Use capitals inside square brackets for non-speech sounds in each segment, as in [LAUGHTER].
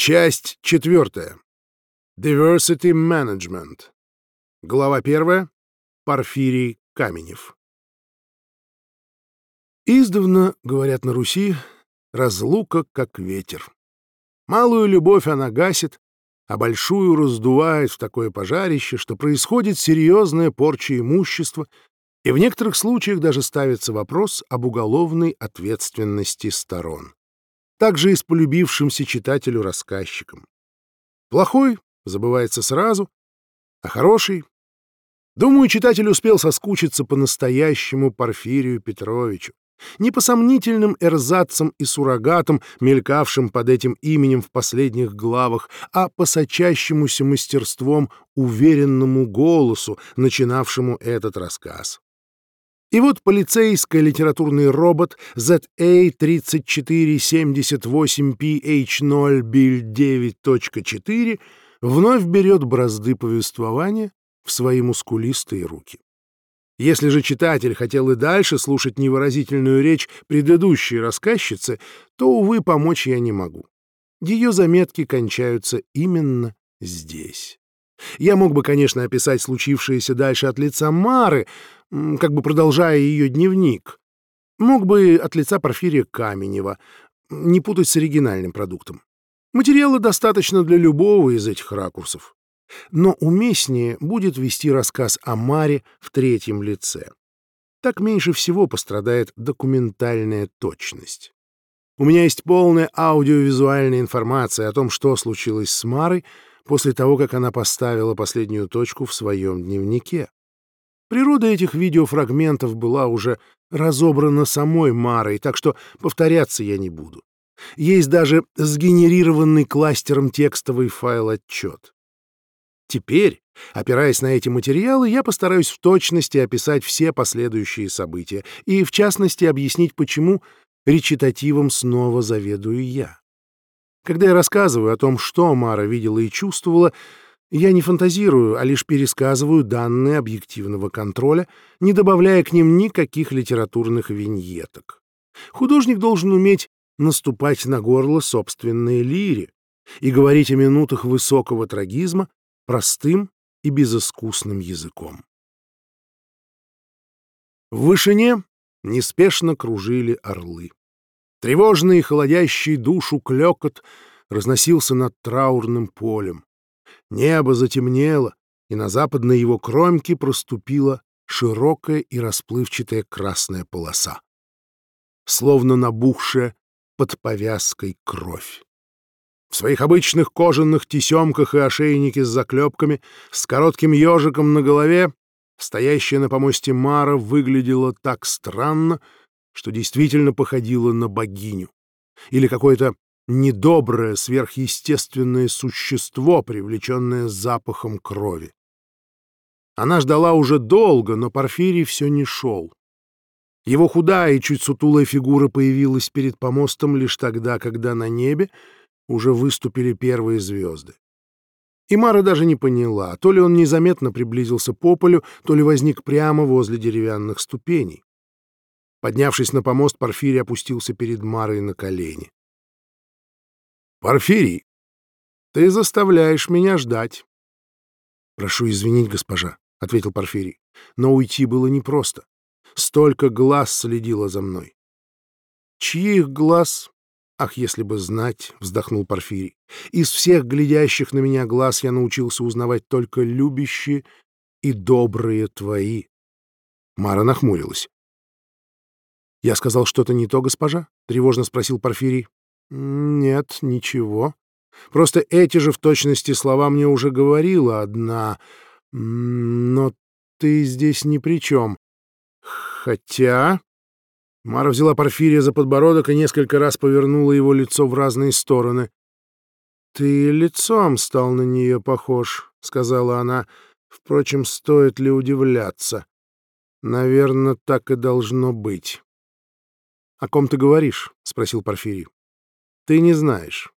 Часть четвертая. Diversity Management. Глава первая. Порфирий Каменев. Издавна, говорят на Руси, разлука как ветер. Малую любовь она гасит, а большую раздувает в такое пожарище, что происходит серьезная порча имущества, и в некоторых случаях даже ставится вопрос об уголовной ответственности сторон. Также и с полюбившимся читателю-рассказчиком. Плохой забывается сразу, а хороший... Думаю, читатель успел соскучиться по настоящему Порфирию Петровичу, не по сомнительным эрзацам и суррогатам, мелькавшим под этим именем в последних главах, а по сочащемуся мастерством уверенному голосу, начинавшему этот рассказ. И вот полицейский литературный робот ZA3478PH0 Биль 9.4 вновь берет бразды повествования в свои мускулистые руки. Если же читатель хотел и дальше слушать невыразительную речь предыдущей рассказчицы, то, увы, помочь я не могу. Ее заметки кончаются именно здесь. Я мог бы, конечно, описать случившееся дальше от лица Мары, как бы продолжая ее дневник. Мог бы от лица Порфирия Каменева, не путать с оригинальным продуктом. Материала достаточно для любого из этих ракурсов но уместнее будет вести рассказ о Маре в третьем лице. Так меньше всего пострадает документальная точность. У меня есть полная аудиовизуальная информация о том, что случилось с Марой после того, как она поставила последнюю точку в своем дневнике. Природа этих видеофрагментов была уже разобрана самой Марой, так что повторяться я не буду. Есть даже сгенерированный кластером текстовый файл-отчет. Теперь, опираясь на эти материалы, я постараюсь в точности описать все последующие события и, в частности, объяснить, почему речитативом снова заведую я. Когда я рассказываю о том, что Мара видела и чувствовала, я не фантазирую, а лишь пересказываю данные объективного контроля, не добавляя к ним никаких литературных виньеток. Художник должен уметь наступать на горло собственной лире и говорить о минутах высокого трагизма, простым и безыскусным языком. В вышине неспешно кружили орлы. Тревожный и холодящий душу клёкот разносился над траурным полем. Небо затемнело, и на западной его кромке проступила широкая и расплывчатая красная полоса, словно набухшая под повязкой кровь. В своих обычных кожаных тесемках и ошейнике с заклепками, с коротким ежиком на голове, стоящая на помосте Мара выглядела так странно, что действительно походила на богиню. Или какое-то недоброе, сверхъестественное существо, привлеченное запахом крови. Она ждала уже долго, но Порфирий все не шел. Его худая и чуть сутулая фигура появилась перед помостом лишь тогда, когда на небе уже выступили первые звезды. И Мара даже не поняла, то ли он незаметно приблизился по полю, то ли возник прямо возле деревянных ступеней. Поднявшись на помост, Порфирий опустился перед Марой на колени. «Порфирий, ты заставляешь меня ждать». «Прошу извинить, госпожа», — ответил Порфирий, — «но уйти было непросто. Столько глаз следило за мной». «Чьих глаз?» «Ах, если бы знать!» — вздохнул Порфирий. «Из всех глядящих на меня глаз я научился узнавать только любящие и добрые твои». Мара нахмурилась. «Я сказал что-то не то, госпожа?» — тревожно спросил Порфирий. «Нет, ничего. Просто эти же в точности слова мне уже говорила одна. Но ты здесь ни при чем. Хотя...» Мара взяла Порфирия за подбородок и несколько раз повернула его лицо в разные стороны. «Ты лицом стал на нее похож», — сказала она. «Впрочем, стоит ли удивляться? Наверное, так и должно быть». «О ком ты говоришь?» — спросил Порфирий. «Ты не знаешь».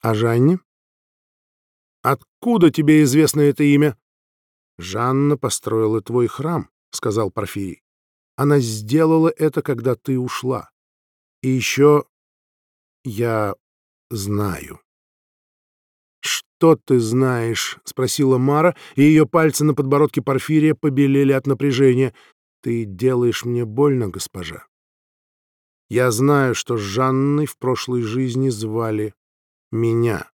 «А Жанне?» «Откуда тебе известно это имя?» «Жанна построила твой храм», — сказал Порфирий. Она сделала это, когда ты ушла. И еще я знаю. что ты знаешь?» — спросила Мара, и ее пальцы на подбородке Порфирия побелели от напряжения. «Ты делаешь мне больно, госпожа. Я знаю, что Жанной в прошлой жизни звали меня».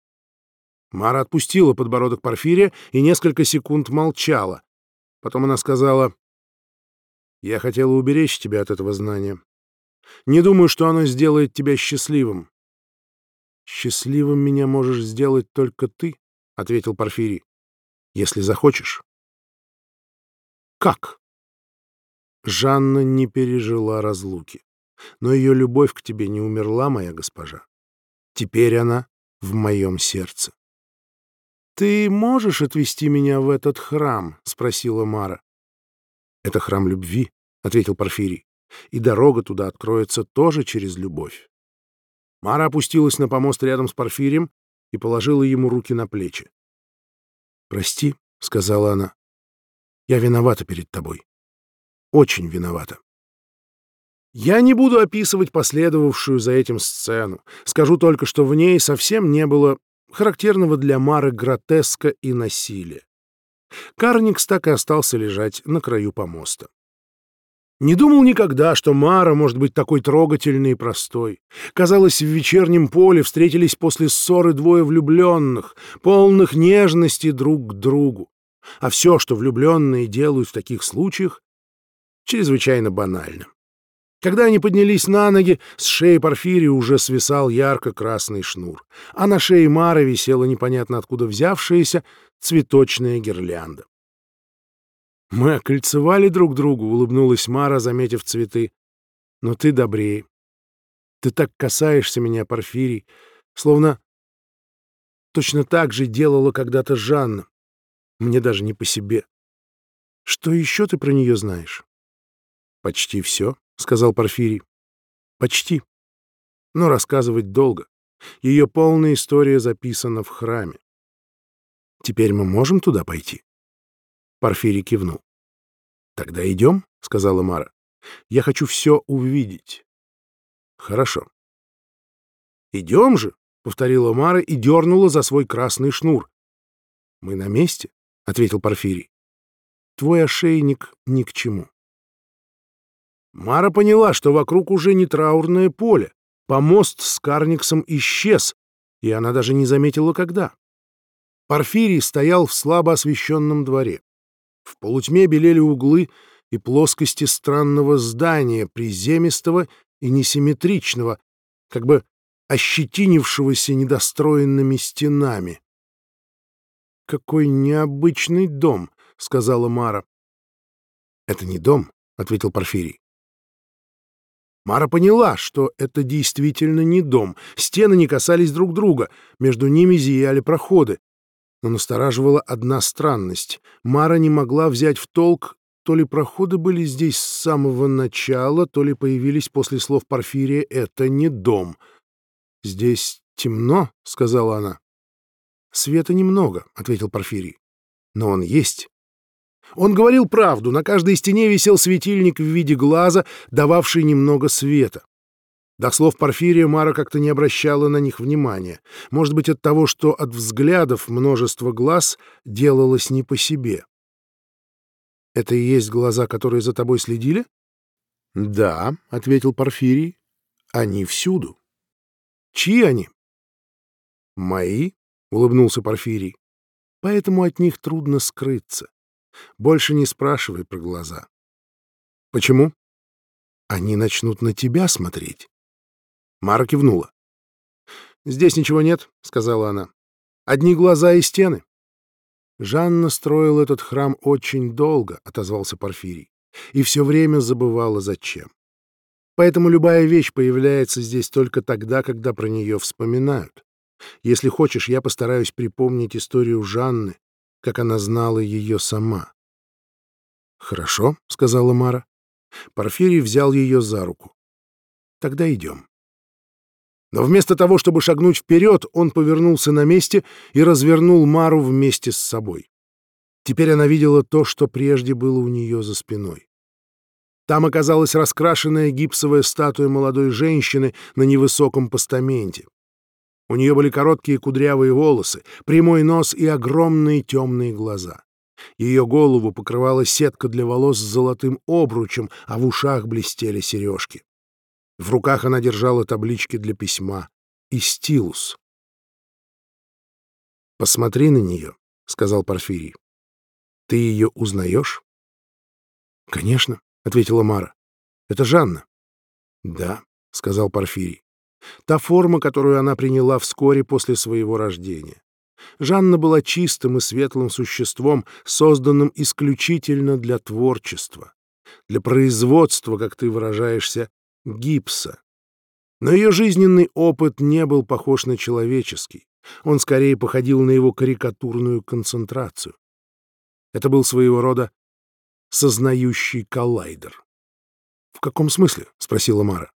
Мара отпустила подбородок Порфирия и несколько секунд молчала. Потом она сказала, «Я хотела уберечь тебя от этого знания. Не думаю, что оно сделает тебя счастливым. «Счастливым меня можешь сделать только ты», — ответил Порфирий, — «если захочешь». «Как?» Жанна не пережила разлуки, но ее любовь к тебе не умерла, моя госпожа. Теперь она в моем сердце. «Ты можешь отвезти меня в этот храм?» — спросила Мара. «Это храм любви», — ответил Порфирий, — «и дорога туда откроется тоже через любовь. Мара опустилась на помост рядом с Порфирием и положила ему руки на плечи. «Прости», — сказала она, — «я виновата перед тобой. Очень виновата». Я не буду описывать последовавшую за этим сцену. Скажу только, что в ней совсем не было характерного для Мары гротеска и насилия. Карникс так и остался лежать на краю помоста. Не думал никогда, что Мара может быть такой трогательной и простой. Казалось, в вечернем поле встретились после ссоры двое влюбленных, полных нежности друг к другу. А все, что влюбленные делают в таких случаях, чрезвычайно банально. Когда они поднялись на ноги, с шеи Порфирия уже свисал ярко-красный шнур, а на шее Мары висела непонятно откуда взявшаяся цветочная гирлянда. «Мы окольцевали друг другу», — улыбнулась Мара, заметив цветы. «Но ты добрее. Ты так касаешься меня, Порфирий, словно точно так же делала когда-то Жанна. Мне даже не по себе. Что еще ты про нее знаешь?» «Почти все», — сказал Порфирий. «Почти. Но рассказывать долго. Ее полная история записана в храме. Теперь мы можем туда пойти?» Порфирий кивнул. «Тогда идем», — сказала Мара. «Я хочу все увидеть». «Хорошо». «Идем же», — повторила Мара и дернула за свой красный шнур. «Мы на месте», — ответил Порфирий. «Твой ошейник ни к чему». Мара поняла, что вокруг уже не траурное поле. Помост с Карниксом исчез, и она даже не заметила, когда. Порфирий стоял в слабо освещенном дворе. В полутьме белели углы и плоскости странного здания, приземистого и несимметричного, как бы ощетинившегося недостроенными стенами. «Какой необычный дом!» — сказала Мара. «Это не дом», — ответил Порфирий. Мара поняла, что это действительно не дом. Стены не касались друг друга, между ними зияли проходы но настораживала одна странность. Мара не могла взять в толк, то ли проходы были здесь с самого начала, то ли появились после слов Порфирия «это не дом». «Здесь темно», — сказала она. «Света немного», — ответил Порфирий. «Но он есть». Он говорил правду, на каждой стене висел светильник в виде глаза, дававший немного света. До слов Порфирия Мара как-то не обращала на них внимания. Может быть, от того, что от взглядов множество глаз делалось не по себе. «Это и есть глаза, которые за тобой следили?» «Да», — ответил Порфирий. «Они всюду». «Чьи они?» «Мои», — улыбнулся Порфирий. «Поэтому от них трудно скрыться. Больше не спрашивай про глаза». «Почему?» «Они начнут на тебя смотреть». Мара кивнула. «Здесь ничего нет», — сказала она. «Одни глаза и стены». «Жанна строил этот храм очень долго», — отозвался Порфирий, «и все время забывала, зачем. Поэтому любая вещь появляется здесь только тогда, когда про нее вспоминают. Если хочешь, я постараюсь припомнить историю Жанны, как она знала ее сама». «Хорошо», — сказала Мара. Порфирий взял ее за руку. «Тогда идем». Но вместо того, чтобы шагнуть вперед, он повернулся на месте и развернул Мару вместе с собой. Теперь она видела то, что прежде было у нее за спиной. Там оказалась раскрашенная гипсовая статуя молодой женщины на невысоком постаменте. У нее были короткие кудрявые волосы, прямой нос и огромные темные глаза. Ее голову покрывала сетка для волос с золотым обручем, а в ушах блестели сережки. В руках она держала таблички для письма и стилус. «Посмотри на нее», — сказал Порфирий. «Ты ее узнаешь?» «Конечно», — ответила Мара. «Это Жанна». «Да», — сказал Порфирий. «Та форма, которую она приняла вскоре после своего рождения. Жанна была чистым и светлым существом, созданным исключительно для творчества, для производства, как ты выражаешься, гипса. Но ее жизненный опыт не был похож на человеческий. Он скорее походил на его карикатурную концентрацию. Это был своего рода сознающий коллайдер. «В каком смысле?» — спросила Мара.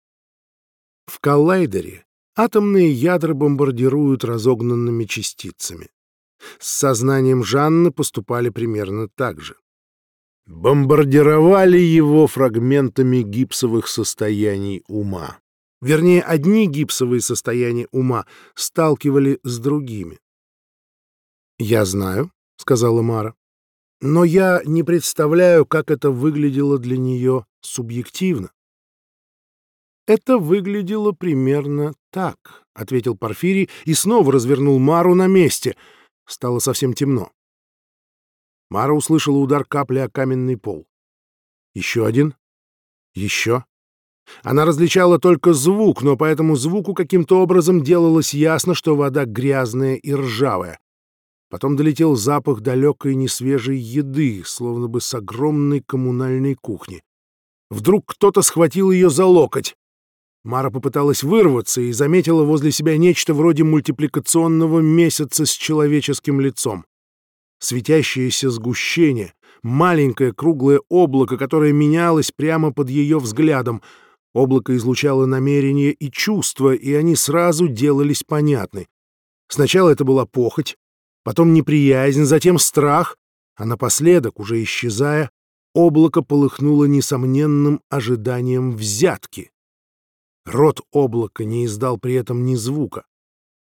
«В коллайдере атомные ядра бомбардируют разогнанными частицами. С сознанием Жанны поступали примерно так же. Бомбардировали его фрагментами гипсовых состояний ума. Вернее, одни гипсовые состояния ума сталкивали с другими. «Я знаю», — сказала Мара, — «но я не представляю, как это выглядело для нее субъективно». «Это выглядело примерно так», — ответил Порфирий и снова развернул Мару на месте. Стало совсем темно. Мара услышала удар капли о каменный пол. Еще один. Еще. Она различала только звук, но по этому звуку каким-то образом делалось ясно, что вода грязная и ржавая. Потом долетел запах далекой несвежей еды, словно бы с огромной коммунальной кухни. Вдруг кто-то схватил ее за локоть. Мара попыталась вырваться и заметила возле себя нечто вроде мультипликационного месяца с человеческим лицом. Светящееся сгущение, маленькое круглое облако, которое менялось прямо под ее взглядом — Облако излучало намерения и чувства, и они сразу делались понятны. Сначала это была похоть, потом неприязнь, затем страх, а напоследок, уже исчезая, облако полыхнуло несомненным ожиданием взятки. Рот облака не издал при этом ни звука.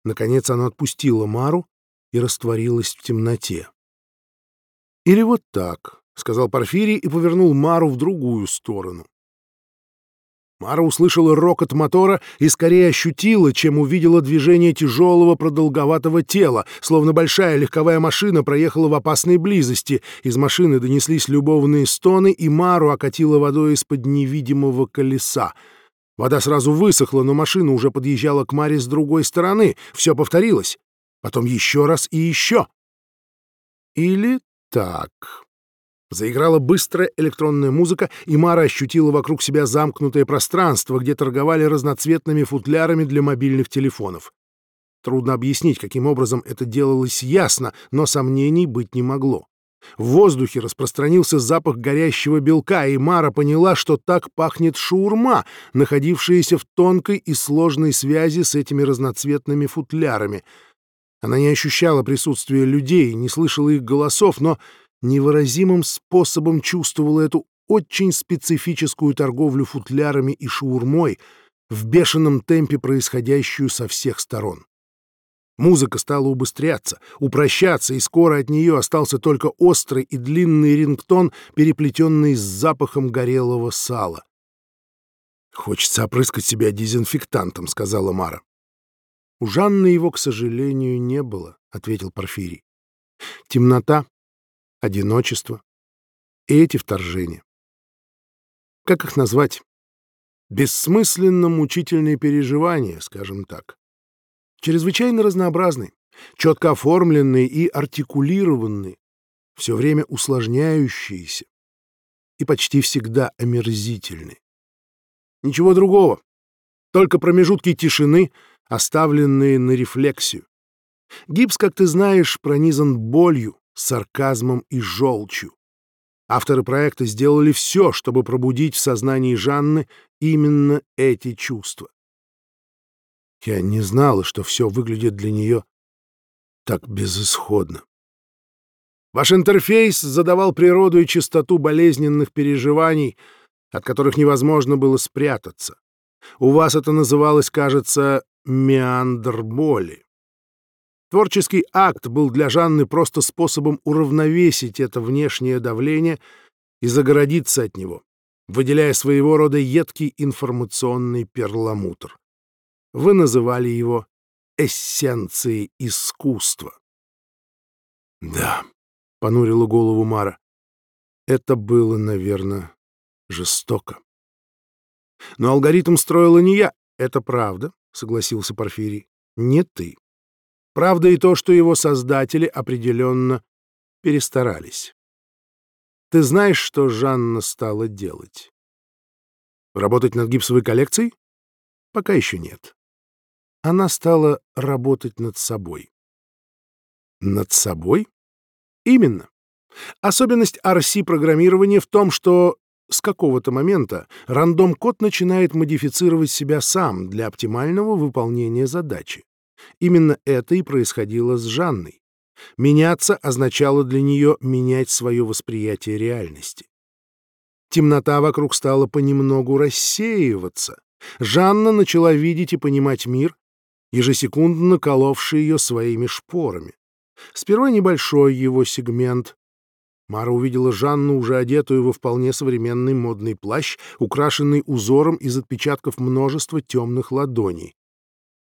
Наконец оно отпустило Мару и растворилось в темноте. «Или вот так», — сказал Порфирий и повернул Мару в другую сторону. Мара услышала рокот мотора и скорее ощутила, чем увидела движение тяжелого продолговатого тела, словно большая легковая машина проехала в опасной близости. Из машины донеслись любовные стоны, и Мару окатила водой из-под невидимого колеса. Вода сразу высохла, но машина уже подъезжала к Маре с другой стороны. Все повторилось. Потом еще раз и еще. Или так. Заиграла быстрая электронная музыка, и Мара ощутила вокруг себя замкнутое пространство, где торговали разноцветными футлярами для мобильных телефонов. Трудно объяснить, каким образом это делалось ясно, но сомнений быть не могло. В воздухе распространился запах горящего белка, и Мара поняла, что так пахнет шаурма, находившаяся в тонкой и сложной связи с этими разноцветными футлярами. Она не ощущала присутствия людей, не слышала их голосов, но невыразимым способом чувствовала эту очень специфическую торговлю футлярами и шаурмой в бешеном темпе, происходящую со всех сторон. Музыка стала убыстряться, упрощаться, и скоро от нее остался только острый и длинный рингтон, переплетенный с запахом горелого сала. «Хочется опрыскать себя дезинфектантом», — сказала Мара. «У Жанны его, к сожалению, не было», — ответил Порфирий. Темнота, одиночество и эти вторжения. Как их назвать? Бессмысленно-мучительные переживания, скажем так. Чрезвычайно разнообразные, четко оформленные и артикулированные, все время усложняющиеся и почти всегда омерзительные. Ничего другого, только промежутки тишины, оставленные на рефлексию. Гипс, как ты знаешь, пронизан болью, сарказмом и желчью. Авторы проекта сделали все, чтобы пробудить в сознании Жанны именно эти чувства. Я не знала, что все выглядит для нее так безысходно. Ваш интерфейс задавал природу и чистоту болезненных переживаний, от которых невозможно было спрятаться. У вас это называлось, кажется, меандр боли. Творческий акт был для Жанны просто способом уравновесить это внешнее давление и загородиться от него, выделяя своего рода едкий информационный перламутр. Вы называли его эссенцией искусства. «Да», — понурила голову Мара, — «это было, наверное, жестоко». «Но алгоритм строила не я, это правда», — согласился Порфирий, — «не ты». Правда и то, что его создатели определенно перестарались. Ты знаешь, что Жанна стала делать? Работать над гипсовой коллекцией? Пока еще нет. Она стала работать над собой. Над собой? Именно. Особенность RC-программирования в том, что с какого-то момента рандом-код начинает модифицировать себя сам для оптимального выполнения задачи. Именно это и происходило с Жанной. Меняться означало для нее менять свое восприятие реальности. Темнота вокруг стала понемногу рассеиваться. Жанна начала видеть и понимать мир, ежесекундно коловший ее своими шпорами. Сперва небольшой его сегмент. Мара увидела Жанну, уже одетую во вполне современный модный плащ, украшенный узором из отпечатков множества темных ладоней.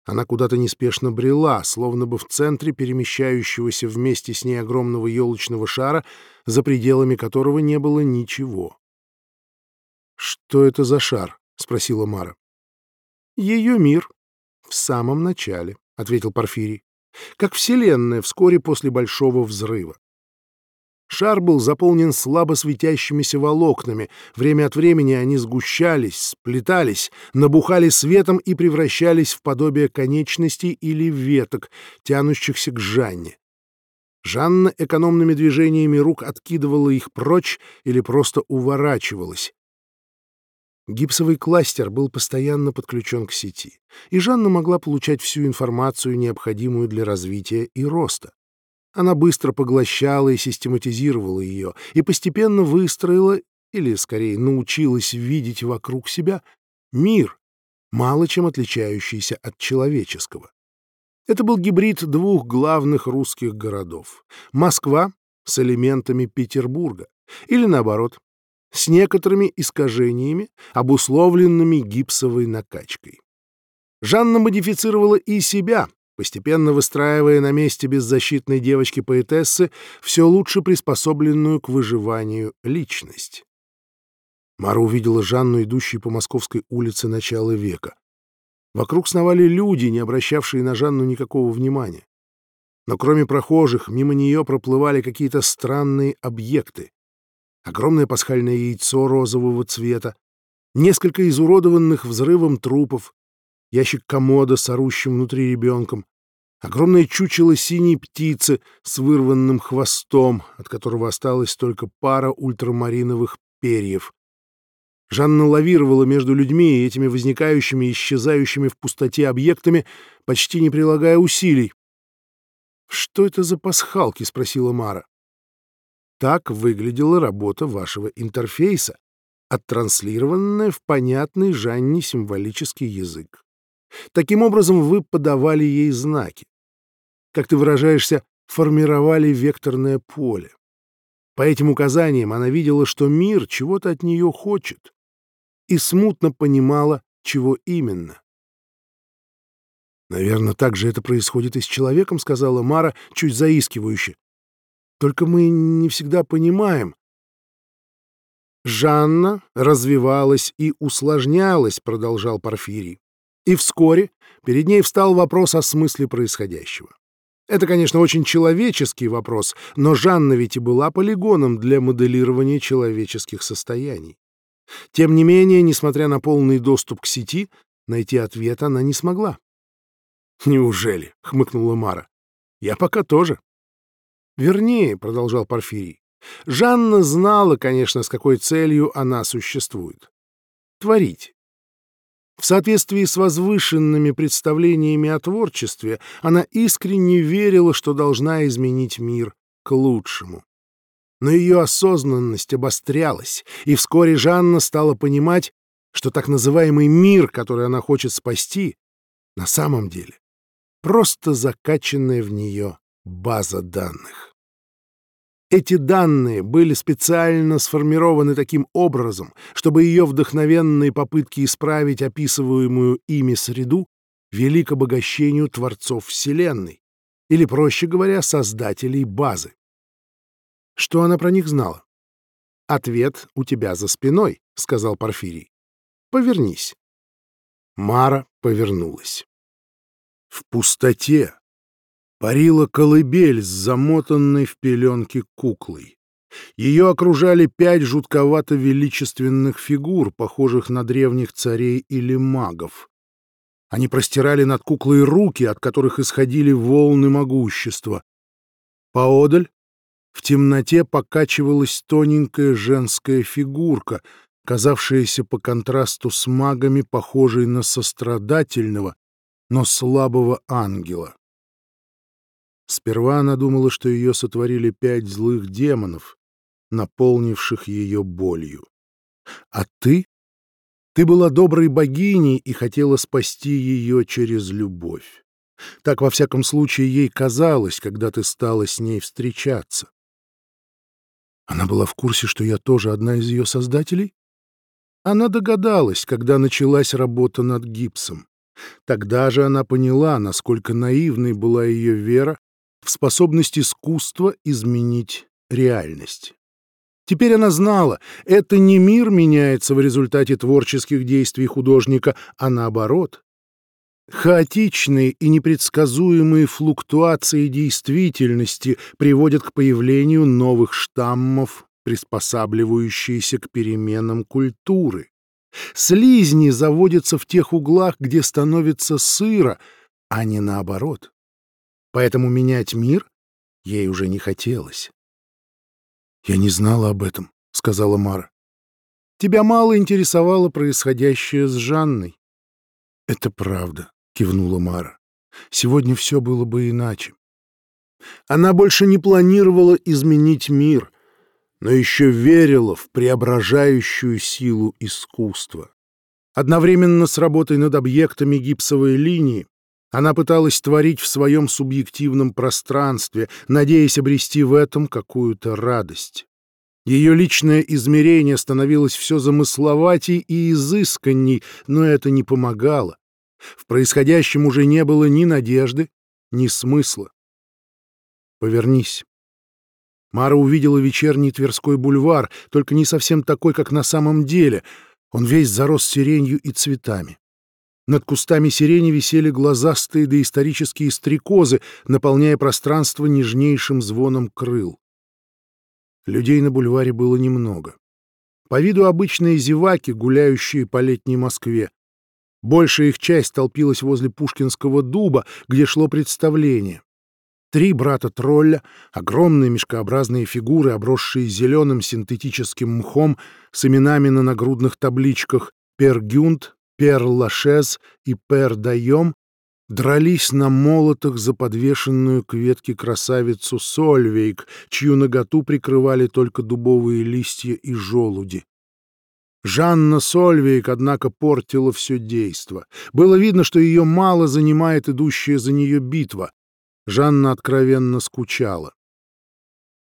Она куда-то неспешно брела, словно бы в центре перемещающегося вместе с ней огромного елочного шара, за пределами которого не было ничего. «Что это за шар?» — спросила Мара. «Ее мир. В самом начале», — ответил Порфирий. «Как Вселенная вскоре после Большого взрыва. Шар был заполнен слабо светящимися волокнами. Время от времени они сгущались, сплетались, набухали светом и превращались в подобие конечностей или веток, тянущихся к Жанне. Жанна экономными движениями рук откидывала их прочь или просто уворачивалась. Гипсовый кластер был постоянно подключен к сети, и Жанна могла получать всю информацию, необходимую для развития и роста. Она быстро поглощала и систематизировала ее, и постепенно выстроила, или, скорее, научилась видеть вокруг себя мир, мало чем отличающийся от человеческого. Это был гибрид двух главных русских городов — Москва с элементами Петербурга, или, наоборот, с некоторыми искажениями, обусловленными гипсовой накачкой. Жанна модифицировала и себя, постепенно выстраивая на месте беззащитной девочки-поэтессы все лучше приспособленную к выживанию личность. Мара увидела Жанну, идущей по Московской улице начала века. Вокруг сновали люди, не обращавшие на Жанну никакого внимания. Но кроме прохожих, мимо нее проплывали какие-то странные объекты. Огромное пасхальное яйцо розового цвета, несколько изуродованных взрывом трупов, ящик комода с орущим внутри ребенком, огромное чучело синей птицы с вырванным хвостом, от которого осталась только пара ультрамариновых перьев. Жанна лавировала между людьми и этими возникающими и исчезающими в пустоте объектами, почти не прилагая усилий. «Что это за пасхалки?» — спросила Мара. Так выглядела работа вашего интерфейса, оттранслированная в понятный Жанне символический язык. Таким образом, вы подавали ей знаки. Как ты выражаешься, формировали векторное поле. По этим указаниям она видела, что мир чего-то от нее хочет, и смутно понимала, чего именно. «Наверное, так же это происходит и с человеком», — сказала Мара, чуть заискивающе. «Только мы не всегда понимаем». «Жанна развивалась и усложнялась», — продолжал Порфирий. И вскоре перед ней встал вопрос о смысле происходящего. Это, конечно, очень человеческий вопрос, но Жанна ведь и была полигоном для моделирования человеческих состояний. Тем не менее, несмотря на полный доступ к сети, найти ответ она не смогла. «Неужели?» — хмыкнула Мара. «Я пока тоже». «Вернее», — продолжал Порфирий, — «Жанна знала, конечно, с какой целью она существует. Творить. В соответствии с возвышенными представлениями о творчестве, она искренне верила, что должна изменить мир к лучшему. Но ее осознанность обострялась, и вскоре Жанна стала понимать, что так называемый мир, который она хочет спасти, на самом деле просто закачанная в нее база данных. Эти данные были специально сформированы таким образом, чтобы ее вдохновенные попытки исправить описываемую ими среду вели к обогащению творцов Вселенной, или, проще говоря, создателей базы. Что она про них знала? «Ответ у тебя за спиной», — сказал Порфирий. «Повернись». Мара повернулась. В пустоте парила колыбель с замотанной в пеленки куклой. Ее окружали пять жутковато-величественных фигур, похожих на древних царей или магов. Они простирали над куклой руки, от которых исходили волны могущества. Поодаль в темноте покачивалась тоненькая женская фигурка, казавшаяся по контрасту с магами, похожей на сострадательного, но слабого ангела. Сперва она думала, что ее сотворили пять злых демонов, наполнивших ее болью. А ты? Ты была доброй богиней и хотела спасти ее через любовь. Так, во всяком случае, ей казалось, когда ты стала с ней встречаться. Она была в курсе, что я тоже одна из ее создателей? Она догадалась, когда началась работа над гипсом. Тогда же она поняла, насколько наивной была ее вера в способность искусства изменить реальность. Теперь она знала, это не мир меняется в результате творческих действий художника, а наоборот. Хаотичные и непредсказуемые флуктуации действительности приводят к появлению новых штаммов, приспосабливающиеся к переменам культуры. Слизни заводятся в тех углах, где становится сыро, а не наоборот. Поэтому менять мир ей уже не хотелось. «Я не знала об этом», — сказала Мара. «Тебя мало интересовало происходящее с Жанной». «Это правда кивнула Мара. Сегодня все было бы иначе. Она больше не планировала изменить мир, но еще верила в преображающую силу искусства. Одновременно с работой над объектами гипсовой линии она пыталась творить в своем субъективном пространстве, надеясь обрести в этом какую-то радость. Ее личное измерение становилось все замысловатей и изысканней, но это не помогало. В происходящем уже не было ни надежды, ни смысла. «Повернись». Мара увидела вечерний Тверской бульвар, только не совсем такой, как на самом деле. Он весь зарос сиренью и цветами. Над кустами сирени висели глазастые доисторические стрекозы, наполняя пространство нежнейшим звоном крыл. Людей на бульваре было немного. По виду обычные зеваки, гуляющие по летней Москве. Большая их часть толпилась возле Пушкинского дуба, где шло представление. Три брата-тролля, огромные мешкообразные фигуры, обросшие зеленым синтетическим мхом с именами на нагрудных табличках «Пер Гюнт», «Пер Лашез» и «Пер Дайом», дрались на молотах за подвешенную к ветке красавицу Сольвейк, чью наготу прикрывали только дубовые листья и желуди. Жанна Сольвейк, однако, портила все действо. Было видно, что ее мало занимает идущая за нее битва. Жанна откровенно скучала.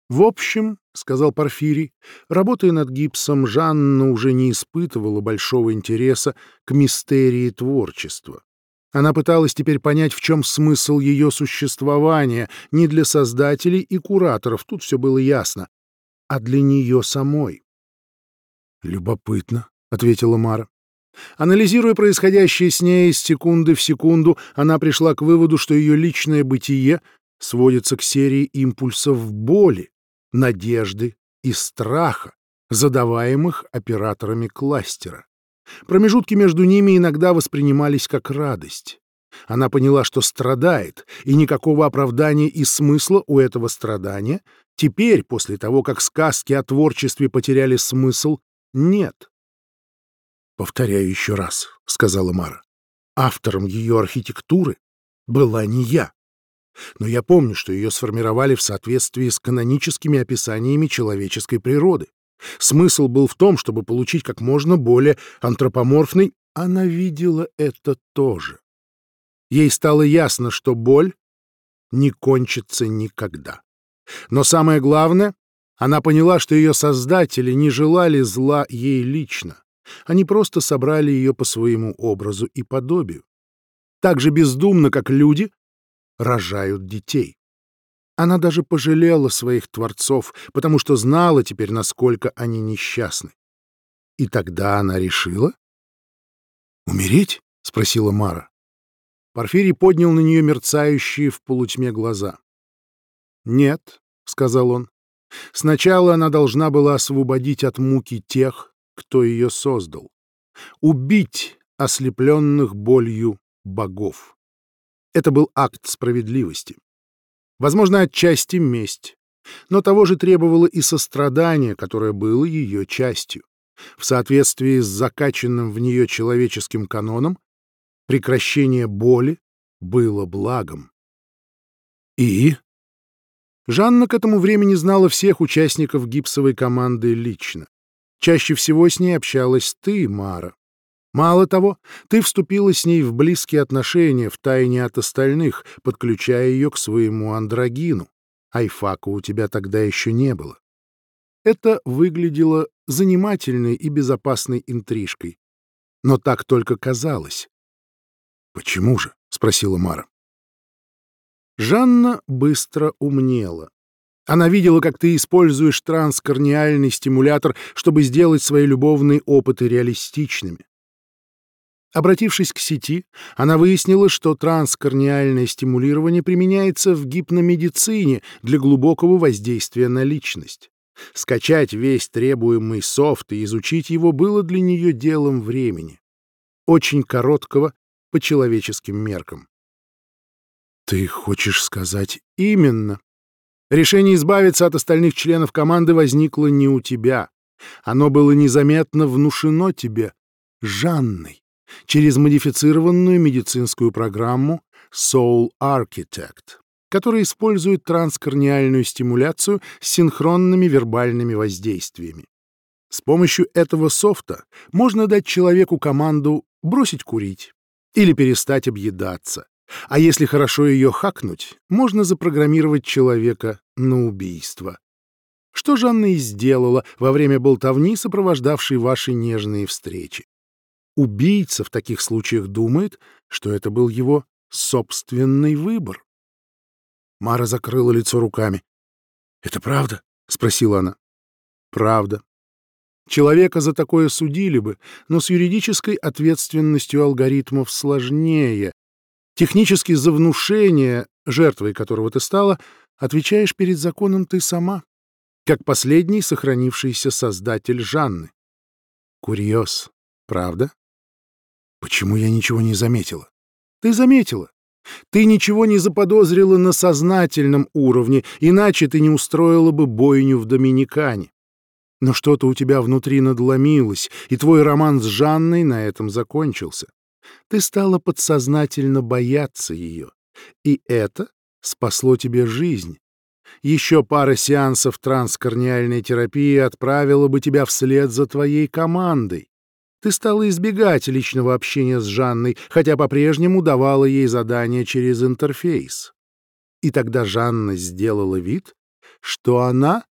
«В общем, — сказал Порфирий, — работая над гипсом, Жанна уже не испытывала большого интереса к мистерии творчества. Она пыталась теперь понять, в чем смысл ее существования, не для создателей и кураторов, тут все было ясно, а для нее самой. «Любопытно», — ответила Мара. Анализируя происходящее с ней с секунды в секунду, она пришла к выводу, что ее личное бытие сводится к серии импульсов боли, надежды и страха, задаваемых операторами кластера. Промежутки между ними иногда воспринимались как радость. Она поняла, что страдает, и никакого оправдания и смысла у этого страдания теперь, после того, как сказки о творчестве потеряли смысл, нет. «Повторяю еще раз», — сказала Мара. «Автором ее архитектуры была не я. Но я помню, что ее сформировали в соответствии с каноническими описаниями человеческой природы. Смысл был в том, чтобы получить как можно более антропоморфный. Она видела это тоже. Ей стало ясно, что боль не кончится никогда. Но самое главное, она поняла, что ее создатели не желали зла ей лично. Они просто собрали ее по своему образу и подобию. Так же бездумно, как люди рожают детей. Она даже пожалела своих творцов, потому что знала теперь, насколько они несчастны. И тогда она решила... «Умереть?» — спросила Мара. Порфирий поднял на нее мерцающие в полутьме глаза. «Нет», — сказал он, — «сначала она должна была освободить от муки тех, кто ее создал, убить ослепленных болью богов. Это был акт справедливости. Возможно, отчасти месть. Но того же требовало и сострадание, которое было ее частью. В соответствии с закачанным в нее человеческим каноном, прекращение боли было благом. И? Жанна к этому времени знала всех участников гипсовой команды лично. Чаще всего с ней общалась ты, Мара. Мало того, ты вступила с ней в близкие отношения в тайне от остальных, подключая ее к своему андрогину. Айфака у тебя тогда еще не было. Это выглядело занимательной и безопасной интрижкой. Но так только казалось. «Почему же?» — спросила Мара. Жанна быстро умнела. Она видела, как ты используешь транскорниальный стимулятор, чтобы сделать свои любовные опыты реалистичными. Обратившись к сети, она выяснила, что транскорниальное стимулирование применяется в гипномедицине для глубокого воздействия на личность. Скачать весь требуемый софт и изучить его было для нее делом времени. Очень короткого по человеческим меркам. «Ты хочешь сказать именно?» Решение избавиться от остальных членов команды возникло не у тебя. Оно было незаметно внушено тебе Жанной через модифицированную медицинскую программу Soul Architect, которая использует транскорниальную стимуляцию с синхронными вербальными воздействиями. С помощью этого софта можно дать человеку команду бросить курить или перестать объедаться. А если хорошо ее хакнуть, можно запрограммировать человека на убийство. Что Жанна и сделала во время болтовни, сопровождавшей ваши нежные встречи. Убийца в таких случаях думает, что это был его собственный выбор. Мара закрыла лицо руками. «Это правда?» — спросила она. «Правда. Человека за такое судили бы, но с юридической ответственностью алгоритмов сложнее. Технически за внушение, жертвой которого ты стала, отвечаешь перед законом ты сама, как последний сохранившийся создатель Жанны. Курьез, правда? Почему я ничего не заметила? Ты заметила. Ты ничего не заподозрила на сознательном уровне, иначе ты не устроила бы бойню в Доминикане. Но что-то у тебя внутри надломилось, и твой роман с Жанной на этом закончился. Ты стала подсознательно бояться ее, и это спасло тебе жизнь. Еще пара сеансов транскорниальной терапии отправила бы тебя вслед за твоей командой. Ты стала избегать личного общения с Жанной, хотя по-прежнему давала ей задания через интерфейс. И тогда Жанна сделала вид, что она...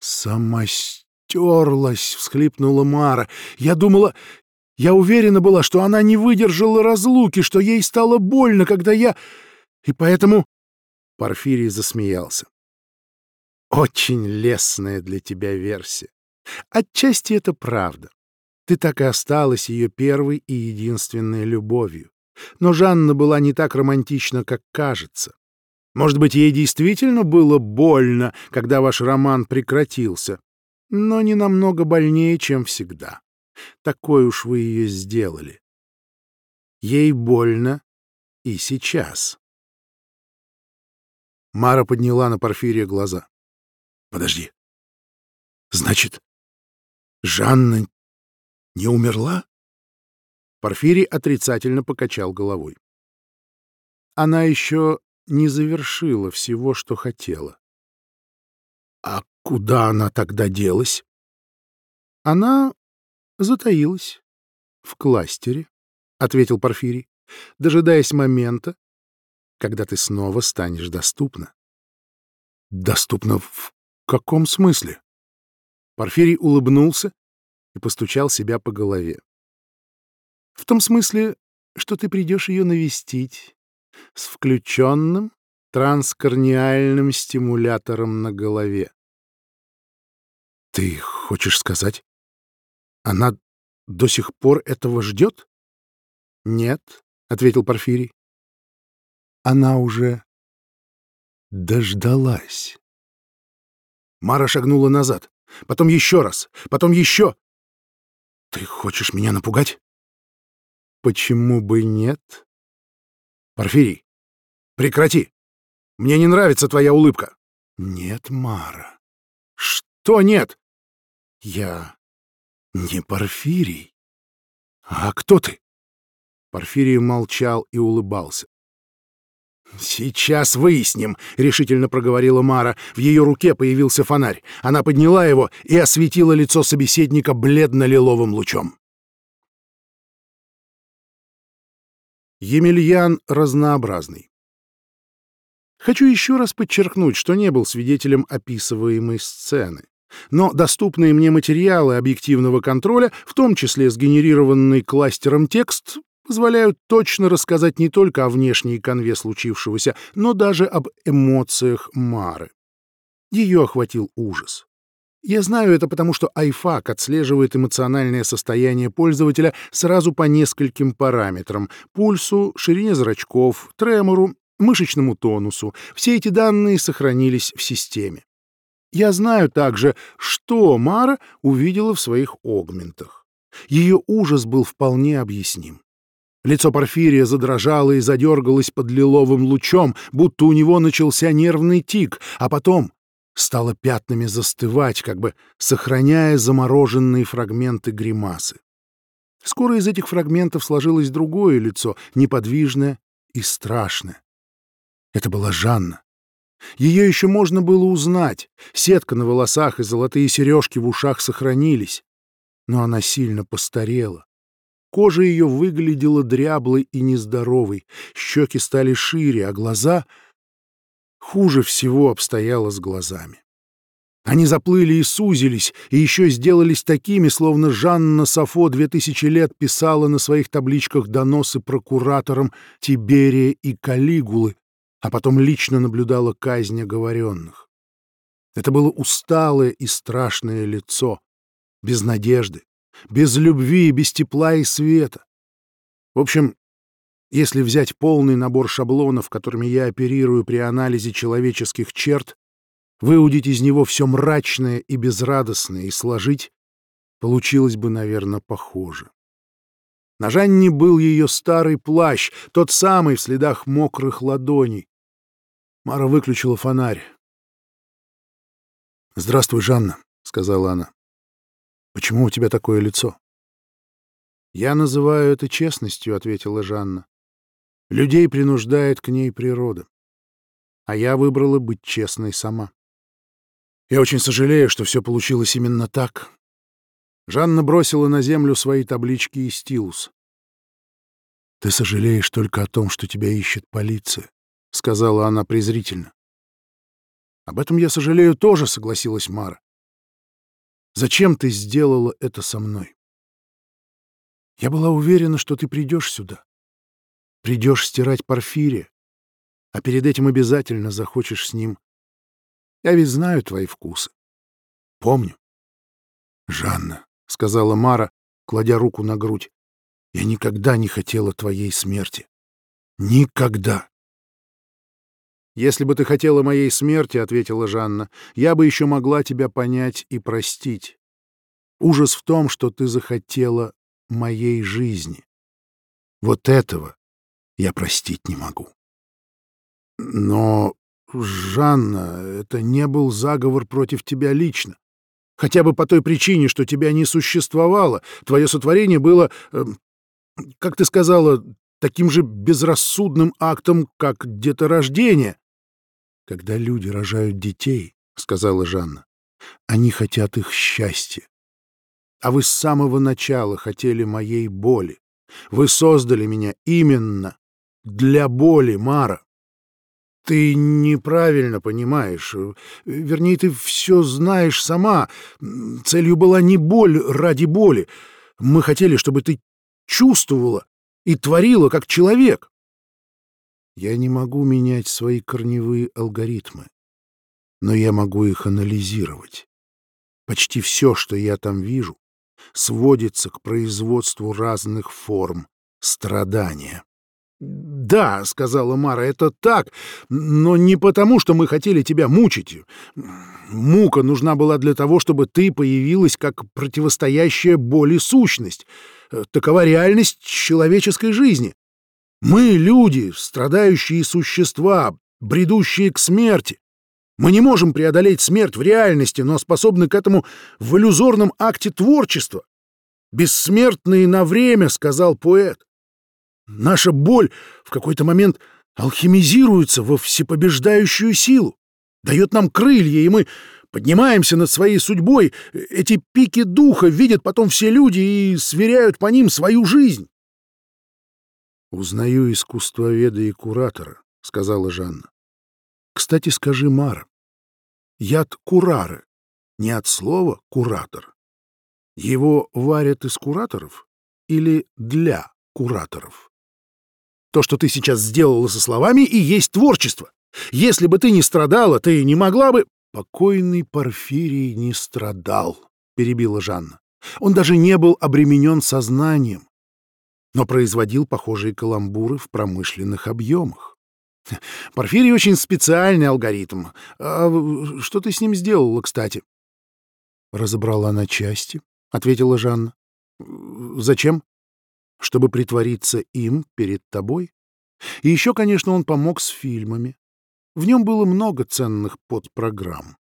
«Самостерлась!» — всхлипнула Мара. «Я думала... Я уверена была, что она не выдержала разлуки, что ей стало больно, когда я... И поэтому...» Порфирий засмеялся. «Очень лестная для тебя версия. Отчасти это правда. Ты так и осталась ее первой и единственной любовью. Но Жанна была не так романтична, как кажется. Может быть, ей действительно было больно, когда ваш роман прекратился, но не намного больнее, чем всегда. Такой уж вы ее сделали. Ей больно и сейчас. Мара подняла на Порфирия глаза. — Подожди. Значит, Жанна не умерла? Порфирий отрицательно покачал головой. Она еще не завершила всего, что хотела. — А Куда она тогда делась? Она затаилась в кластере, — ответил Порфирий, дожидаясь момента, когда ты снова станешь доступна. Доступна в каком смысле? Порфирий улыбнулся и постучал себя по голове. В том смысле, что ты придешь ее навестить с включенным транскорниальным стимулятором на голове. Ты хочешь сказать, она до сих пор этого ждет? Нет, — ответил Порфирий. Она уже дождалась. Мара шагнула назад, потом еще раз, потом еще. Ты хочешь меня напугать? Почему бы нет? Порфирий, прекрати! Мне не нравится твоя улыбка. Нет, Мара. Что нет? Я не Порфирий. А кто ты? Порфирий молчал и улыбался. «Сейчас выясним», — решительно проговорила Мара. В ее руке появился фонарь. Она подняла его и осветила лицо собеседника бледно-лиловым лучом. Емельян разнообразный. Хочу еще раз подчеркнуть, что не был свидетелем описываемой сцены. Но доступные мне материалы объективного контроля, в том числе сгенерированный кластером текст, позволяют точно рассказать не только о внешней конве случившегося, но даже об эмоциях Мары. Ее охватил ужас. Я знаю это потому, что iFAQ отслеживает эмоциональное состояние пользователя сразу по нескольким параметрам — пульсу, ширине зрачков, тремору, мышечному тонусу. Все эти данные сохранились в системе. Я знаю также, что Мара увидела в своих огментах. Ее ужас был вполне объясним. Лицо Порфирия задрожало и задергалось под лиловым лучом, будто у него начался нервный тик, а потом стало пятнами застывать, как бы сохраняя замороженные фрагменты гримасы. Скоро из этих фрагментов сложилось другое лицо, неподвижное и страшное. Это была Жанна. Ее еще можно было узнать. Сетка на волосах и золотые сережки в ушах сохранились. Но она сильно постарела. Кожа ее выглядела дряблой и нездоровой, щеки стали шире, а глаза... Хуже всего обстояло с глазами. Они заплыли и сузились, и еще сделались такими, словно Жанна Сафо две тысячи лет писала на своих табличках доносы прокураторам Тиберия и Калигулы, а потом лично наблюдала казнь оговоренных. Это было усталое и страшное лицо, без надежды, без любви, без тепла и света. В общем, если взять полный набор шаблонов, которыми я оперирую при анализе человеческих черт, выудить из него все мрачное и безрадостное и сложить, получилось бы, наверное, похоже. На Жанне был ее старый плащ, тот самый в следах мокрых ладоней. Мара выключила фонарь. «Здравствуй, Жанна», — сказала она. Почему у тебя такое лицо? Я называю это честностью, ответила Жанна. Людей принуждает к ней природа. А я выбрала быть честной сама. Я очень сожалею, что все получилось именно так. Жанна бросила на землю свои таблички и стилус. «Ты сожалеешь только о том, что тебя ищет полиция», — сказала она презрительно. «Об этом я сожалею тоже», — согласилась Мара. Зачем ты сделала это со мной? Я была уверена, что ты придешь сюда. Придешь стирать Порфирия, а перед этим обязательно захочешь с ним. Я ведь знаю твои вкусы. Помню. Жанна, — сказала Мара, кладя руку на грудь, — я никогда не хотела твоей смерти. Никогда. «Если бы ты хотела моей смерти, — ответила Жанна, — я бы еще могла тебя понять и простить. Ужас в том, что ты захотела моей жизни. Вот этого я простить не могу». «Но, Жанна, это не был заговор против тебя лично. Хотя бы по той причине, что тебя не существовало. Твое сотворение было, э, как ты сказала, таким же безрассудным актом, как деторождение. Когда люди рожают детей, — сказала Жанна, Они хотят их счастья. А вы с самого начала хотели моей боли. Вы создали меня именно для боли, Мара. Ты неправильно понимаешь. Вернее, ты все знаешь сама. Целью была не боль ради боли. Мы хотели, чтобы ты чувствовала и творила как человек. Я не могу менять свои корневые алгоритмы, но я могу их анализировать. Почти все, что я там вижу, сводится к производству разных форм страдания. «Да», — сказала Мара, — «это так, но не потому, что мы хотели тебя мучить. Мука нужна была для того, чтобы ты появилась как противостоящая боли сущность. Такова реальность человеческой жизни. Мы — люди, страдающие существа, бредущие к смерти. Мы не можем преодолеть смерть в реальности, но способны к этому в иллюзорном акте творчества. «Бессмертные на время», — сказал поэт. Наша боль в какой-то момент алхимизируется во всепобеждающую силу, дает нам крылья, и мы поднимаемся над своей судьбой. Эти пики духа видят потом все люди и сверяют по ним свою жизнь. «Узнаю искусствоведа и куратора», — сказала Жанна. «Кстати, скажи, Мара, яд курары не от слова «куратор». Его варят из кураторов или для кураторов? То, что ты сейчас сделала со словами, и есть творчество. Если бы ты не страдала, ты не могла бы...» «Покойный Порфирий не страдал», — перебила Жанна. «Он даже не был обременен сознанием но производил похожие каламбуры в промышленных объемах. [LAUGHS] Порфирий очень специальный алгоритм. А что ты с ним сделала, кстати? Разобрала на части, ответила Жанна. Зачем? Чтобы притвориться им перед тобой. И еще, конечно, он помог с фильмами. В нем было много ценных подпрограмм.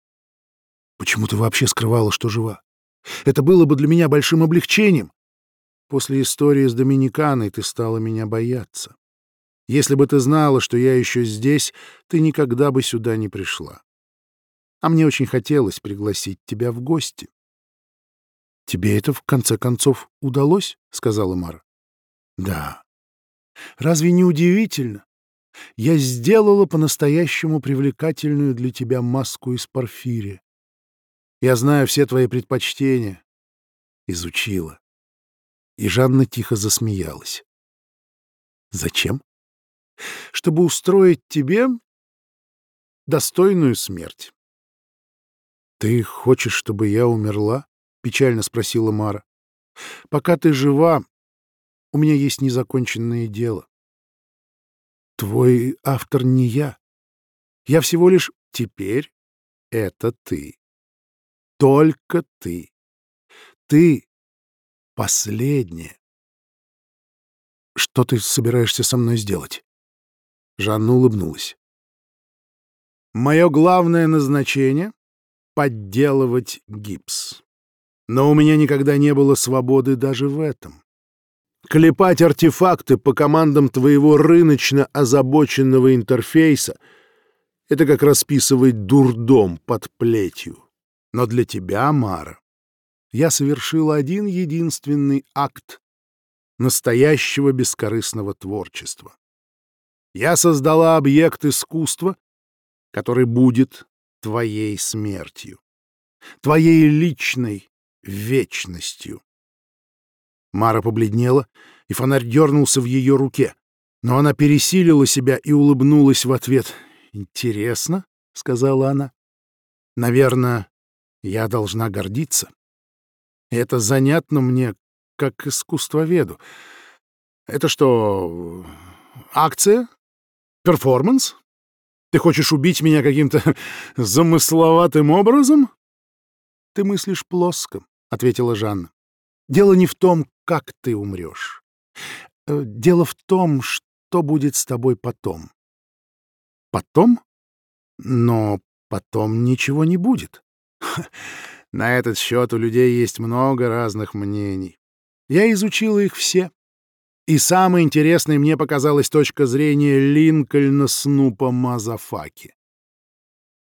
Почему ты вообще скрывала, что жива? Это было бы для меня большим облегчением. После истории с Доминиканой ты стала меня бояться. Если бы ты знала, что я еще здесь, ты никогда бы сюда не пришла. А мне очень хотелось пригласить тебя в гости. — Тебе это, в конце концов, удалось? — сказала Мара. — Да. Разве не удивительно? Я сделала по-настоящему привлекательную для тебя маску из порфирия. Я знаю все твои предпочтения. Изучила. И Жанна тихо засмеялась. «Зачем?» «Чтобы устроить тебе достойную смерть». «Ты хочешь, чтобы я умерла?» — печально спросила Мара. «Пока ты жива, у меня есть незаконченное дело. Твой автор не я. Я всего лишь теперь это ты. Только ты. Ты Последнее. Что ты собираешься со мной сделать? Жанна улыбнулась. Мое главное назначение — подделывать гипс. Но у меня никогда не было свободы даже в этом. Клепать артефакты по командам твоего рыночно озабоченного интерфейса — это как расписывать дурдом под плетью. Но для тебя, Мара, я совершила один единственный акт настоящего бескорыстного творчества. Я создала объект искусства, который будет твоей смертью, твоей личной вечностью. Мара побледнела, и фонарь дернулся в ее руке, но она пересилила себя и улыбнулась в ответ. «Интересно», — сказала она. «Наверное, я должна гордиться. Это занятно мне, как искусствоведу. Это что, акция? Перформанс? Ты хочешь убить меня каким-то [LAUGHS] замысловатым образом? Ты мыслишь плоско, — ответила Жанна. Дело не в том, как ты умрешь. Э, дело в том, что будет с тобой потом. Потом? Но потом ничего не будет. [LAUGHS] На этот счет у людей есть много разных мнений. Я изучила их все. И самой интересной мне показалась точка зрения Линкольна Снупа Мазафаки.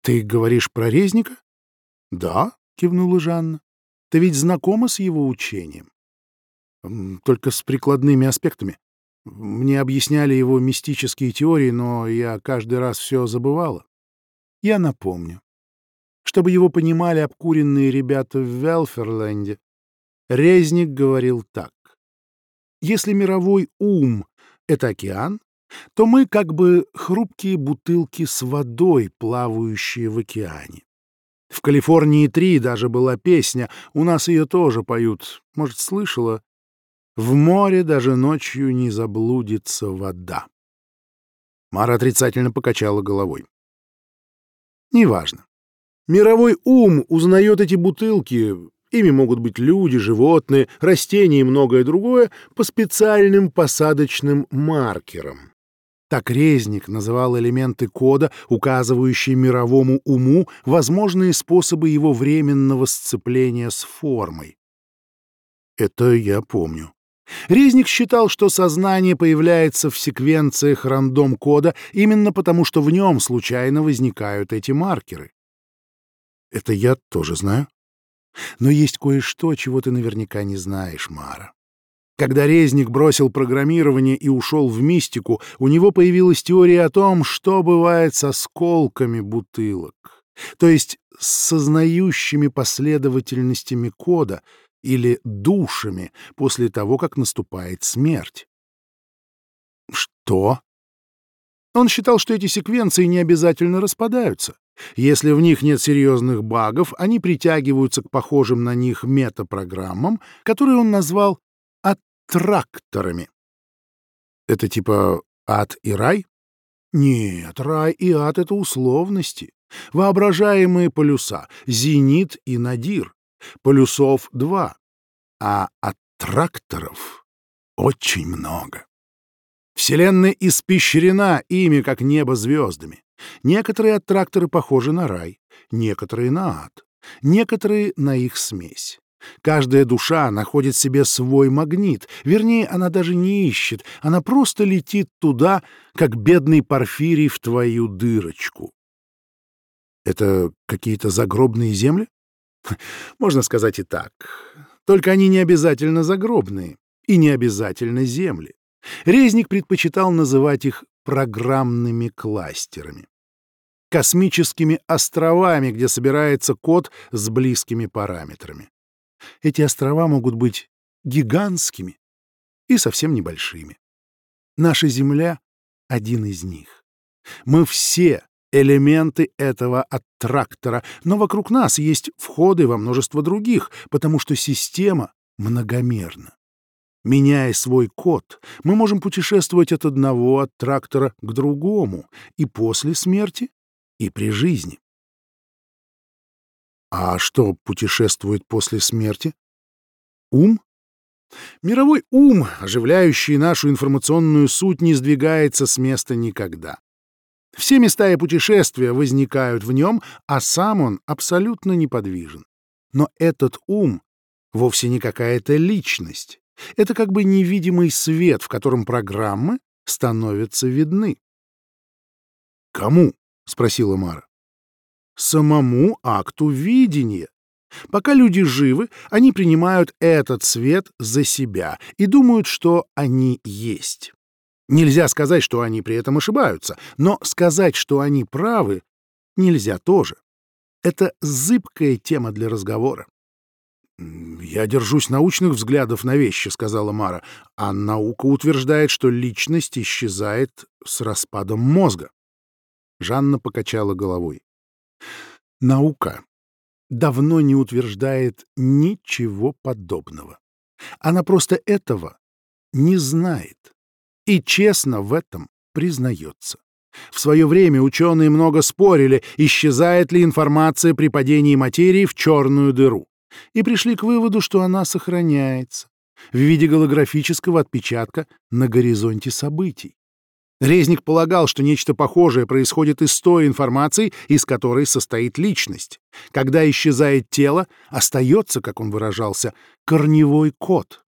«Ты говоришь про Резника?» «Да», кивнула Жанна. «Ты ведь знакома с его учением?» «Только с прикладными аспектами. Мне объясняли его мистические теории, но я каждый раз все забывала. Я напомню. Чтобы его понимали обкуренные ребята в Велферленде, Резник говорил так. Если мировой ум — это океан, то мы как бы хрупкие бутылки с водой, плавающие в океане. В Калифорнии 3 даже была песня, у нас ее тоже поют, может, слышала? В море даже ночью не заблудится вода. Мара отрицательно покачала головой. Неважно. Мировой ум узнает эти бутылки, ими могут быть люди, животные, растения и многое другое, по специальным посадочным маркерам. Так Резник называл элементы кода, указывающие мировому уму возможные способы его временного сцепления с формой. Это я помню. Резник считал, что сознание появляется в секвенциях рандом-кода именно потому, что в нем случайно возникают эти маркеры. Это я тоже знаю. Но есть кое-что, чего ты наверняка не знаешь, Мара. Когда Резник бросил программирование и ушел в мистику, у него появилась теория о том, что бывает с осколками бутылок, то есть с сознающими последовательностями кода или душами после того, как наступает смерть. Что? Он считал, что эти секвенции не обязательно распадаются. Если в них нет серьезных багов, они притягиваются к похожим на них метапрограммам, которые он назвал аттракторами. Это типа ад и рай? Нет, рай и ад — это условности. Воображаемые полюса — зенит и надир. Полюсов два, а аттракторов очень много. Вселенная испещрена ими, как небо звездами. Некоторые аттракторы похожи на рай, некоторые на ад, некоторые на их смесь. Каждая душа находит себе свой магнит, вернее, она даже не ищет, она просто летит туда, как бедный Порфирий в твою дырочку. Это какие-то загробные земли? [LAUGHS] Можно сказать и так. Только они не обязательно загробные и не обязательно земли. Резник предпочитал называть их программными кластерами космическими островами, где собирается код с близкими параметрами. Эти острова могут быть гигантскими и совсем небольшими. Наша Земля — один из них. Мы все элементы этого аттрактора, но вокруг нас есть входы во множество других, потому что система многомерна. Меняя свой код, мы можем путешествовать от одного аттрактора к другому и после смерти и при жизни. А что путешествует после смерти? Ум? Мировой ум, оживляющий нашу информационную суть, не сдвигается с места никогда. Все места и путешествия возникают в нем, а сам он абсолютно неподвижен. Но этот ум вовсе не какая-то личность. Это как бы невидимый свет, в котором программы становятся видны. Кому? — спросила Мара. «Самому акту видения. Пока люди живы, они принимают этот свет за себя и думают, что они есть. Нельзя сказать, что они при этом ошибаются, но сказать, что они правы, нельзя тоже. Это зыбкая тема для разговора. «Я держусь научных взглядов на вещи», — сказала Мара, «а наука утверждает, что личность исчезает с распадом мозга». Жанна покачала головой. Наука давно не утверждает ничего подобного. Она просто этого не знает и честно в этом признается. В свое время ученые много спорили, исчезает ли информация при падении материи в черную дыру, и пришли к выводу, что она сохраняется в виде голографического отпечатка на горизонте событий. Резник полагал, что нечто похожее происходит из той информации, из которой состоит личность. Когда исчезает тело, остается, как он выражался, корневой код.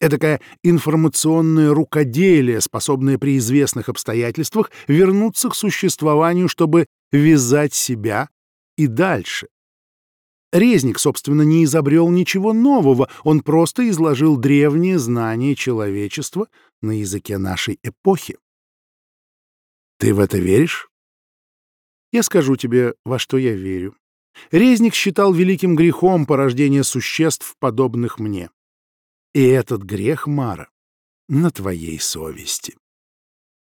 Эдакое информационное рукоделие, способное при известных обстоятельствах вернуться к существованию, чтобы вязать себя и дальше. Резник, собственно, не изобрел ничего нового, он просто изложил древние знания человечества на языке нашей эпохи. Ты в это веришь? Я скажу тебе, во что я верю. Резник считал великим грехом порождение существ, подобных мне. И этот грех, Мара, на твоей совести.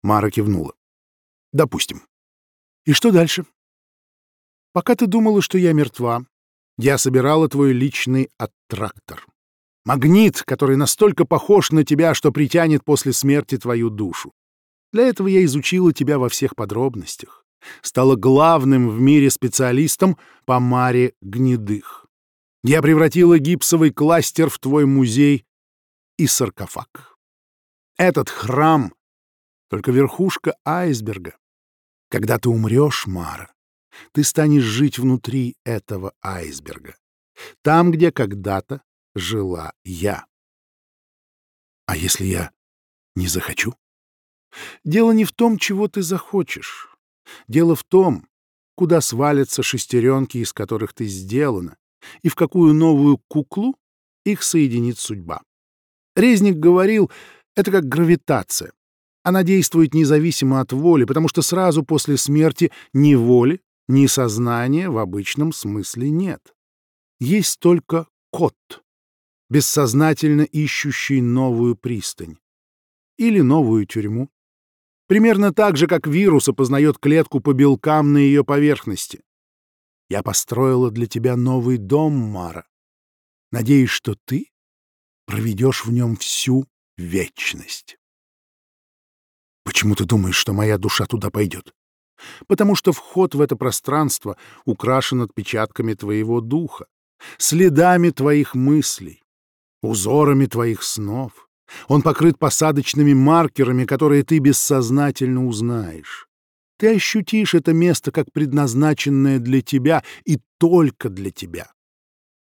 Мара кивнула. Допустим. И что дальше? Пока ты думала, что я мертва, я собирала твой личный аттрактор. Магнит, который настолько похож на тебя, что притянет после смерти твою душу. Для этого я изучила тебя во всех подробностях. Стала главным в мире специалистом по маре гнедых. Я превратила гипсовый кластер в твой музей и саркофаг. Этот храм — только верхушка айсберга. Когда ты умрешь, Мара, ты станешь жить внутри этого айсберга, там, где когда-то жила я. А если я не захочу? Дело не в том, чего ты захочешь. Дело в том, куда свалятся шестеренки, из которых ты сделана, и в какую новую куклу их соединит судьба. Резник говорил, это как гравитация. Она действует независимо от воли, потому что сразу после смерти ни воли, ни сознания в обычном смысле нет. Есть только кот, бессознательно ищущий новую пристань или новую тюрьму. Примерно так же, как вирус опознает клетку по белкам на ее поверхности. Я построила для тебя новый дом, Мара. Надеюсь, что ты проведешь в нем всю вечность. Почему ты думаешь, что моя душа туда пойдет? Потому что вход в это пространство украшен отпечатками твоего духа, следами твоих мыслей, узорами твоих снов. Он покрыт посадочными маркерами, которые ты бессознательно узнаешь. Ты ощутишь это место как предназначенное для тебя и только для тебя.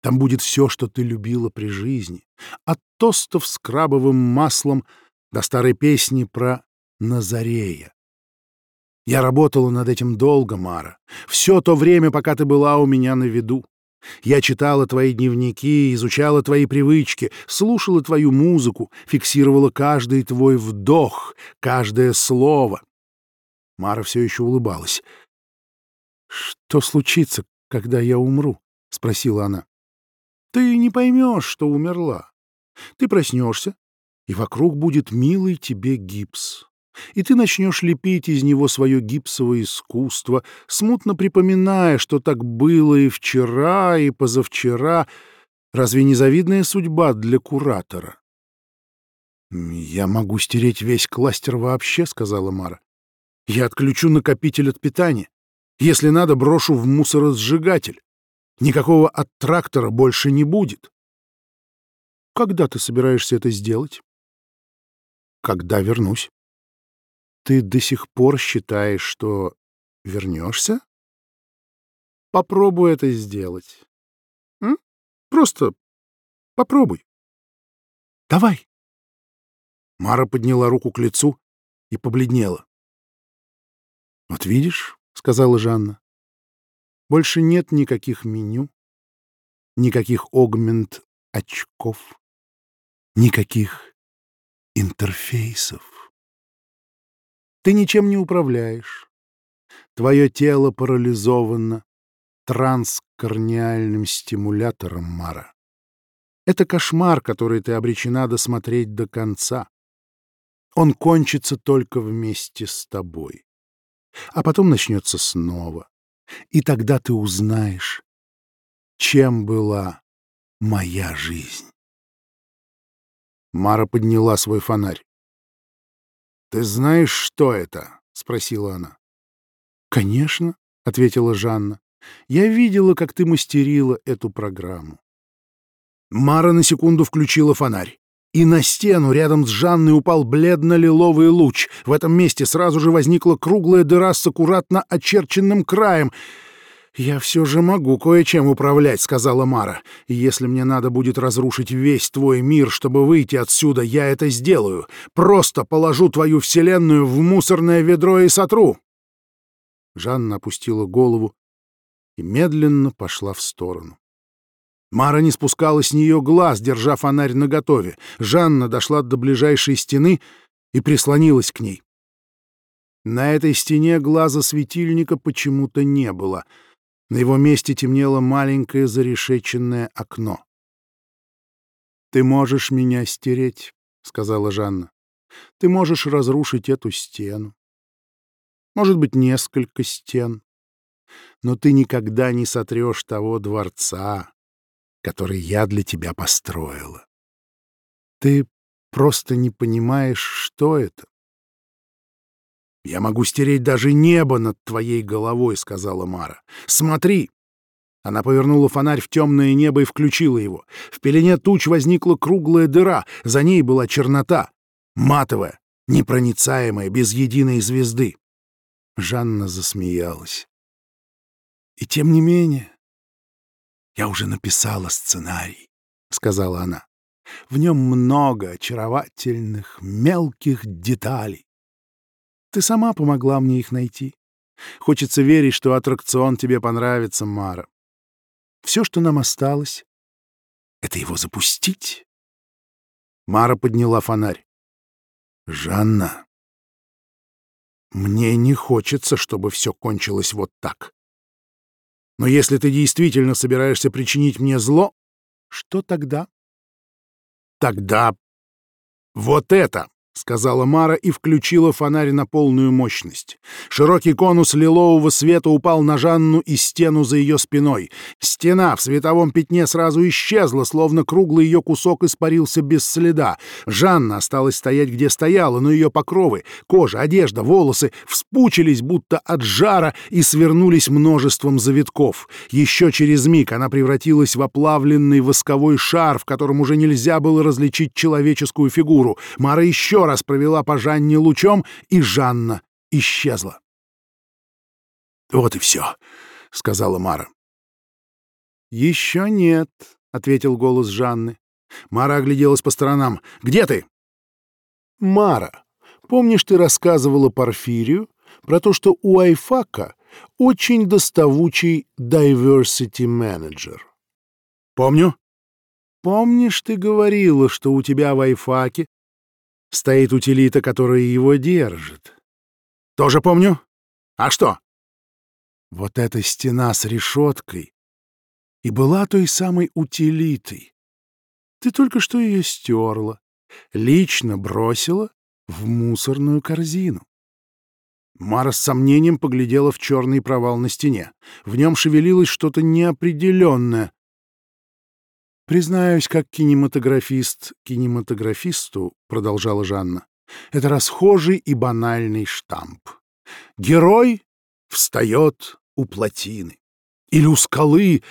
Там будет все, что ты любила при жизни, от тостов с крабовым маслом до старой песни про Назарея. Я работала над этим долго, Мара, все то время, пока ты была у меня на виду. Я читала твои дневники, изучала твои привычки, слушала твою музыку, фиксировала каждый твой вдох, каждое слово. Мара все еще улыбалась. «Что случится, когда я умру?» — спросила она. «Ты не поймешь, что умерла. Ты проснешься, и вокруг будет милый тебе гипс и ты начнешь лепить из него свое гипсовое искусство, смутно припоминая, что так было и вчера, и позавчера. Разве не завидная судьба для куратора? «Я могу стереть весь кластер вообще», — сказала Мара. «Я отключу накопитель от питания. Если надо, брошу в мусоросжигатель. Никакого аттрактора больше не будет». «Когда ты собираешься это сделать?» «Когда вернусь». Ты до сих пор считаешь, что вернешься? Попробуй это сделать. М? Просто попробуй. Давай. Мара подняла руку к лицу и побледнела. «Вот видишь», — сказала Жанна, — «больше нет никаких меню, никаких огмент очков, никаких интерфейсов. Ты ничем не управляешь. Твое тело парализовано транскорниальным стимулятором Мара. Это кошмар, который ты обречена досмотреть до конца. Он кончится только вместе с тобой. А потом начнется снова. И тогда ты узнаешь, чем была моя жизнь. Мара подняла свой фонарь. «Ты знаешь, что это?» — спросила она. «Конечно», — ответила Жанна. «Я видела, как ты мастерила эту программу». Мара на секунду включила фонарь. И на стену рядом с Жанной упал бледно-лиловый луч. В этом месте сразу же возникла круглая дыра с аккуратно очерченным краем — «Я все же могу кое-чем управлять», — сказала Мара. «И если мне надо будет разрушить весь твой мир, чтобы выйти отсюда, я это сделаю. Просто положу твою вселенную в мусорное ведро и сотру». Жанна опустила голову и медленно пошла в сторону. Мара не спускала с нее глаз, держа фонарь наготове. Жанна дошла до ближайшей стены и прислонилась к ней. На этой стене глаза светильника почему-то не было. На его месте темнело маленькое зарешеченное окно. «Ты можешь меня стереть», — сказала Жанна. «Ты можешь разрушить эту стену. Может быть, несколько стен. Но ты никогда не сотрешь того дворца, который я для тебя построила. Ты просто не понимаешь, что это. «Я могу стереть даже небо над твоей головой», — сказала Мара. «Смотри!» Она повернула фонарь в темное небо и включила его. В пелене туч возникла круглая дыра, за ней была чернота, матовая, непроницаемая, без единой звезды. Жанна засмеялась. «И тем не менее, я уже написала сценарий», — сказала она. «В нем много очаровательных мелких деталей. Ты сама помогла мне их найти. Хочется верить, что аттракцион тебе понравится, Мара. Все, что нам осталось, — это его запустить». Мара подняла фонарь. «Жанна, мне не хочется, чтобы все кончилось вот так. Но если ты действительно собираешься причинить мне зло, что тогда? Тогда вот это! — сказала Мара и включила фонарь на полную мощность. Широкий конус лилового света упал на Жанну и стену за ее спиной. Стена в световом пятне сразу исчезла, словно круглый ее кусок испарился без следа. Жанна осталась стоять, где стояла, но ее покровы, кожа, одежда, волосы вспучились, будто от жара, и свернулись множеством завитков. Еще через миг она превратилась в оплавленный восковой шар, в котором уже нельзя было различить человеческую фигуру. Мара еще раз провела по Жанне лучом, и Жанна исчезла. «Вот и все», — сказала Мара. «Еще нет», — ответил голос Жанны. Мара огляделась по сторонам. «Где ты?» «Мара, помнишь, ты рассказывала Порфирию про то, что у Айфака очень доставучий diversity менеджер?» «Помню». «Помнишь, ты говорила, что у тебя в Айфаке стоит утилита, которая его держит. Тоже помню. А что? Вот эта стена с решеткой и была той самой утилитой. Ты только что ее стерла, лично бросила в мусорную корзину. Мара с сомнением поглядела в черный провал на стене. В нем шевелилось что-то неопределенное, «Признаюсь, как кинематографист кинематографисту», — продолжала Жанна, — «это расхожий и банальный штамп. Герой встает у плотины или у скалы,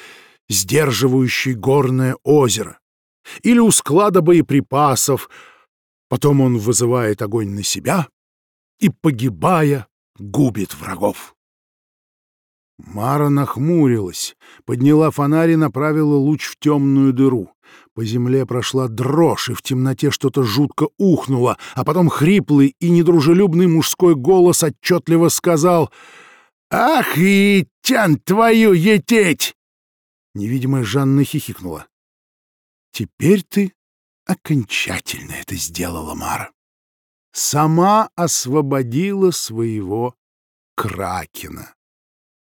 сдерживающей горное озеро, или у склада боеприпасов, потом он вызывает огонь на себя и, погибая, губит врагов. Мара нахмурилась, подняла фонарь и направила луч в темную дыру. По земле прошла дрожь, и в темноте что-то жутко ухнуло, а потом хриплый и недружелюбный мужской голос отчетливо сказал «Ах и тян твою ететь!» Невидимая Жанна хихикнула. «Теперь ты окончательно это сделала, Мара. Сама освободила своего кракена».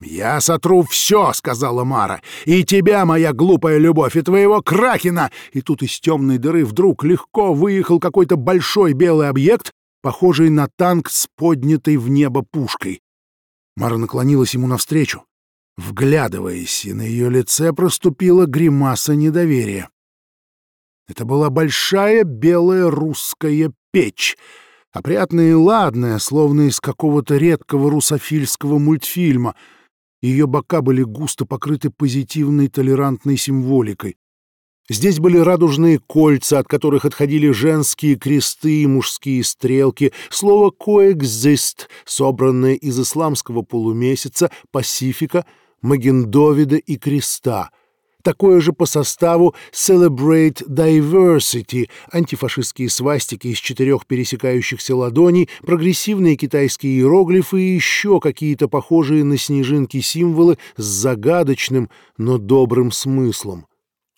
«Я сотру все», — сказала Мара, — «и тебя, моя глупая любовь, и твоего кракена!» И тут из темной дыры вдруг легко выехал какой-то большой белый объект, похожий на танк с поднятой в небо пушкой. Мара наклонилась ему навстречу, вглядываясь, и на ее лице проступила гримаса недоверия. Это была большая белая русская печь, опрятная и ладная, словно из какого-то редкого русофильского мультфильма — ее бока были густо покрыты позитивной толерантной символикой. Здесь были радужные кольца, от которых отходили женские кресты и мужские стрелки, слово «коэкзист», собранное из исламского полумесяца, пасифика, Магендовида и креста — такое же по составу Celebrate Diversity, антифашистские свастики из четырех пересекающихся ладоней, прогрессивные китайские иероглифы и еще какие-то похожие на снежинки символы с загадочным, но добрым смыслом.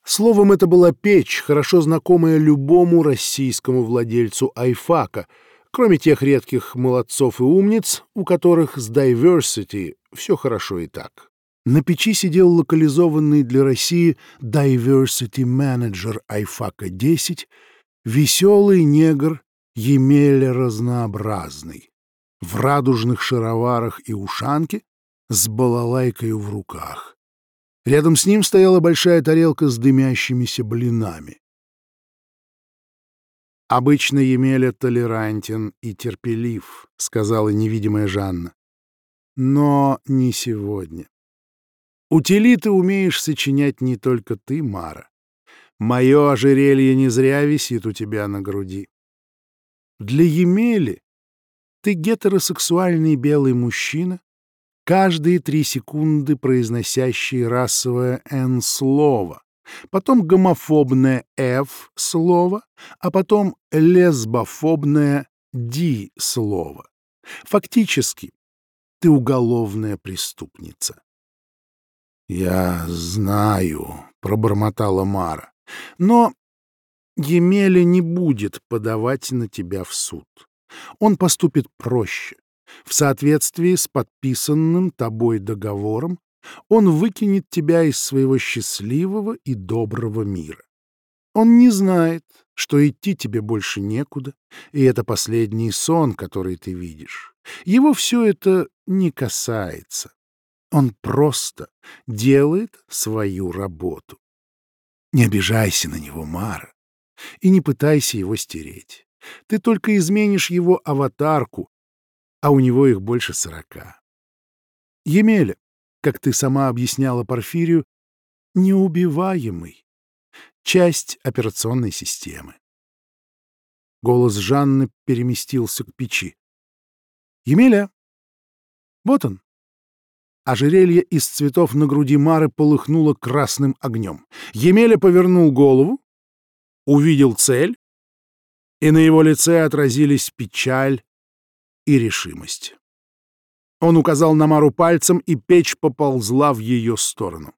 Словом, это была печь, хорошо знакомая любому российскому владельцу айфака, кроме тех редких молодцов и умниц, у которых с diversity все хорошо и так. На печи сидел локализованный для России diversity manager айфака 10, веселый негр Емеля разнообразный, в радужных шароварах и ушанке, с балалайкой в руках. Рядом с ним стояла большая тарелка с дымящимися блинами. «Обычно Емеля толерантен и терпелив», — сказала невидимая Жанна. «Но не сегодня. Утилиты умеешь сочинять не только ты, Мара. Мое ожерелье не зря висит у тебя на груди. Для Емели ты гетеросексуальный белый мужчина, каждые три секунды произносящий расовое «Н» потом гомофобное «Ф» слово, а потом лесбофобное «Д» слово. Фактически, ты уголовная преступница. «Я знаю», — пробормотала Мара, — «но Емеля не будет подавать на тебя в суд. Он поступит проще. В соответствии с подписанным тобой договором он выкинет тебя из своего счастливого и доброго мира. Он не знает, что идти тебе больше некуда, и это последний сон, который ты видишь. Его все это не касается. Он просто делает свою работу. Не обижайся на него, Мара, и не пытайся его стереть. Ты только изменишь его аватарку, а у него их больше сорока. Емеля, как ты сама объясняла Порфирию, неубиваемый. Часть операционной системы. Голос Жанны переместился к печи. «Емеля! Вот он!» Ожерелье из цветов на груди Мары полыхнуло красным огнем. Емеля повернул голову, увидел цель, и на его лице отразились печаль и решимость. Он указал на Мару пальцем, и печь поползла в ее сторону.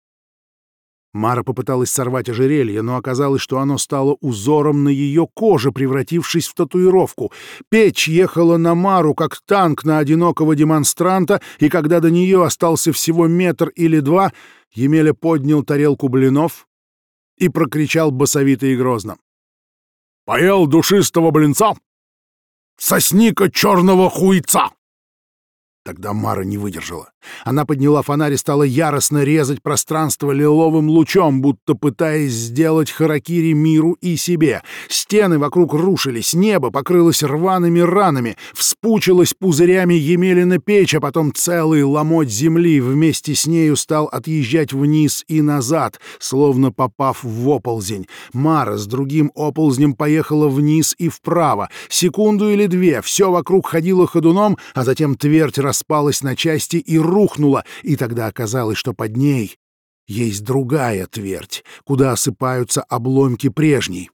Мара попыталась сорвать ожерелье, но оказалось, что оно стало узором на ее коже, превратившись в татуировку. Печь ехала на Мару, как танк на одинокого демонстранта, и когда до нее остался всего метр или два, Емеля поднял тарелку блинов и прокричал басовито и грозно. «Поел душистого блинца? Сосни-ка черного хуйца!» Тогда Мара не выдержала. Она подняла фонарь и стала яростно резать пространство лиловым лучом, будто пытаясь сделать харакири миру и себе. Стены вокруг рушились, небо покрылось рваными ранами, вспучилось пузырями Емелина печь, а потом целый ломоть земли вместе с нею стал отъезжать вниз и назад, словно попав в оползень. Мара с другим оползнем поехала вниз и вправо. Секунду или две все вокруг ходило ходуном, а затем твердь распалась на части и рухнула, и тогда оказалось, что под ней есть другая твердь, куда осыпаются обломки прежней.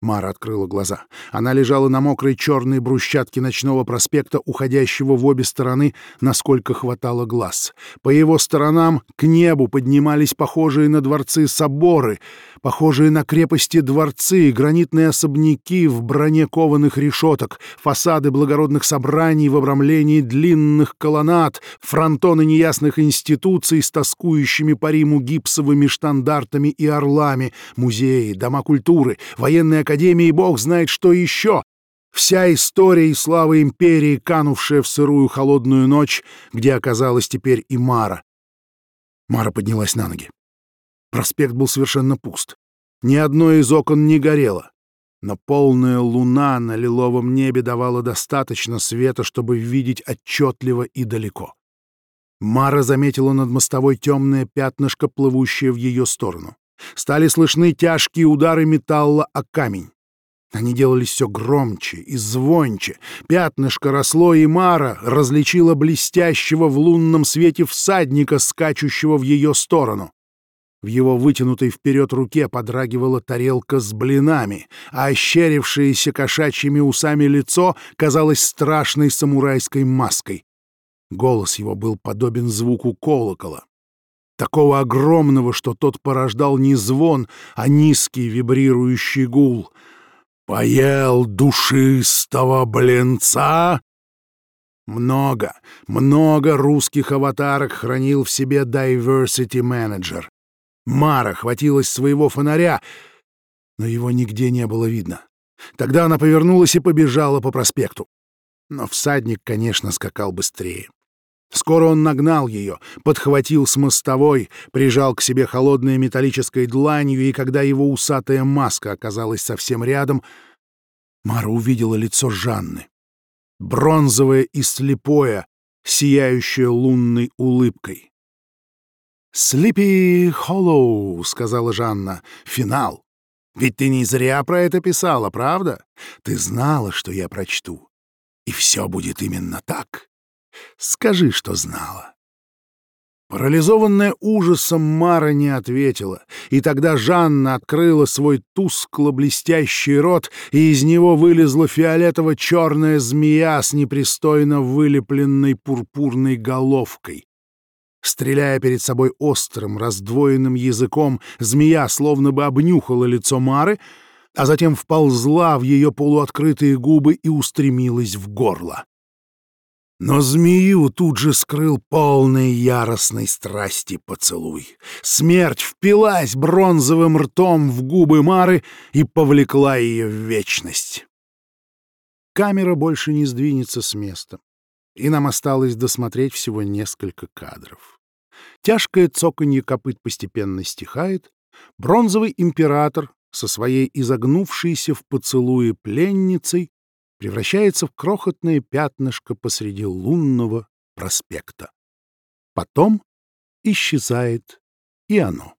Мара открыла глаза. Она лежала на мокрой черной брусчатке ночного проспекта, уходящего в обе стороны, насколько хватало глаз. По его сторонам к небу поднимались похожие на дворцы соборы, похожие на крепости дворцы, гранитные особняки в броне кованых решеток, фасады благородных собраний в обрамлении длинных колоннад, фронтоны неясных институций с тоскующими по Риму гипсовыми штандартами и орлами, музеи, дома культуры, военные Академии бог знает что еще. Вся история и слава империи, канувшая в сырую холодную ночь, где оказалась теперь и Мара. Мара поднялась на ноги. Проспект был совершенно пуст. Ни одно из окон не горело. Но полная луна на лиловом небе давала достаточно света, чтобы видеть отчетливо и далеко. Мара заметила над мостовой темное пятнышко, плывущее в ее сторону. Стали слышны тяжкие удары металла о камень. Они делались все громче и звонче. Пятнышко росло, и Мара различила блестящего в лунном свете всадника, скачущего в ее сторону. В его вытянутой вперед руке подрагивала тарелка с блинами, а ощерившееся кошачьими усами лицо казалось страшной самурайской маской. Голос его был подобен звуку колокола. Такого огромного, что тот порождал не звон, а низкий вибрирующий гул. «Поел душистого блинца?» Много, много русских аватарок хранил в себе Diversity Manager. Мара хватилась своего фонаря, но его нигде не было видно. Тогда она повернулась и побежала по проспекту. Но всадник, конечно, скакал быстрее. Скоро он нагнал ее, подхватил с мостовой, прижал к себе холодной металлической дланью, и когда его усатая маска оказалась совсем рядом, Мара увидела лицо Жанны. Бронзовое и слепое, сияющее лунной улыбкой. «Слипи Холлоу», — сказала Жанна, — «финал. Ведь ты не зря про это писала, правда? Ты знала, что я прочту. И все будет именно так. Скажи, что знала. Парализованная ужасом Мара не ответила, и тогда Жанна открыла свой тускло-блестящий рот, и из него вылезла фиолетово-черная змея с непристойно вылепленной пурпурной головкой. Стреляя перед собой острым, раздвоенным языком, змея словно бы обнюхала лицо Мары, а затем вползла в ее полуоткрытые губы и устремилась в горло. Но змею тут же скрыл полный яростной страсти поцелуй. Смерть впилась бронзовым ртом в губы Мары и повлекла ее в вечность. Камера больше не сдвинется с места, и нам осталось досмотреть всего несколько кадров. Тяжкое цоканье копыт постепенно стихает, бронзовый император со своей изогнувшейся в поцелуе пленницей превращается в крохотное пятнышко посреди лунного проспекта. Потом исчезает и оно.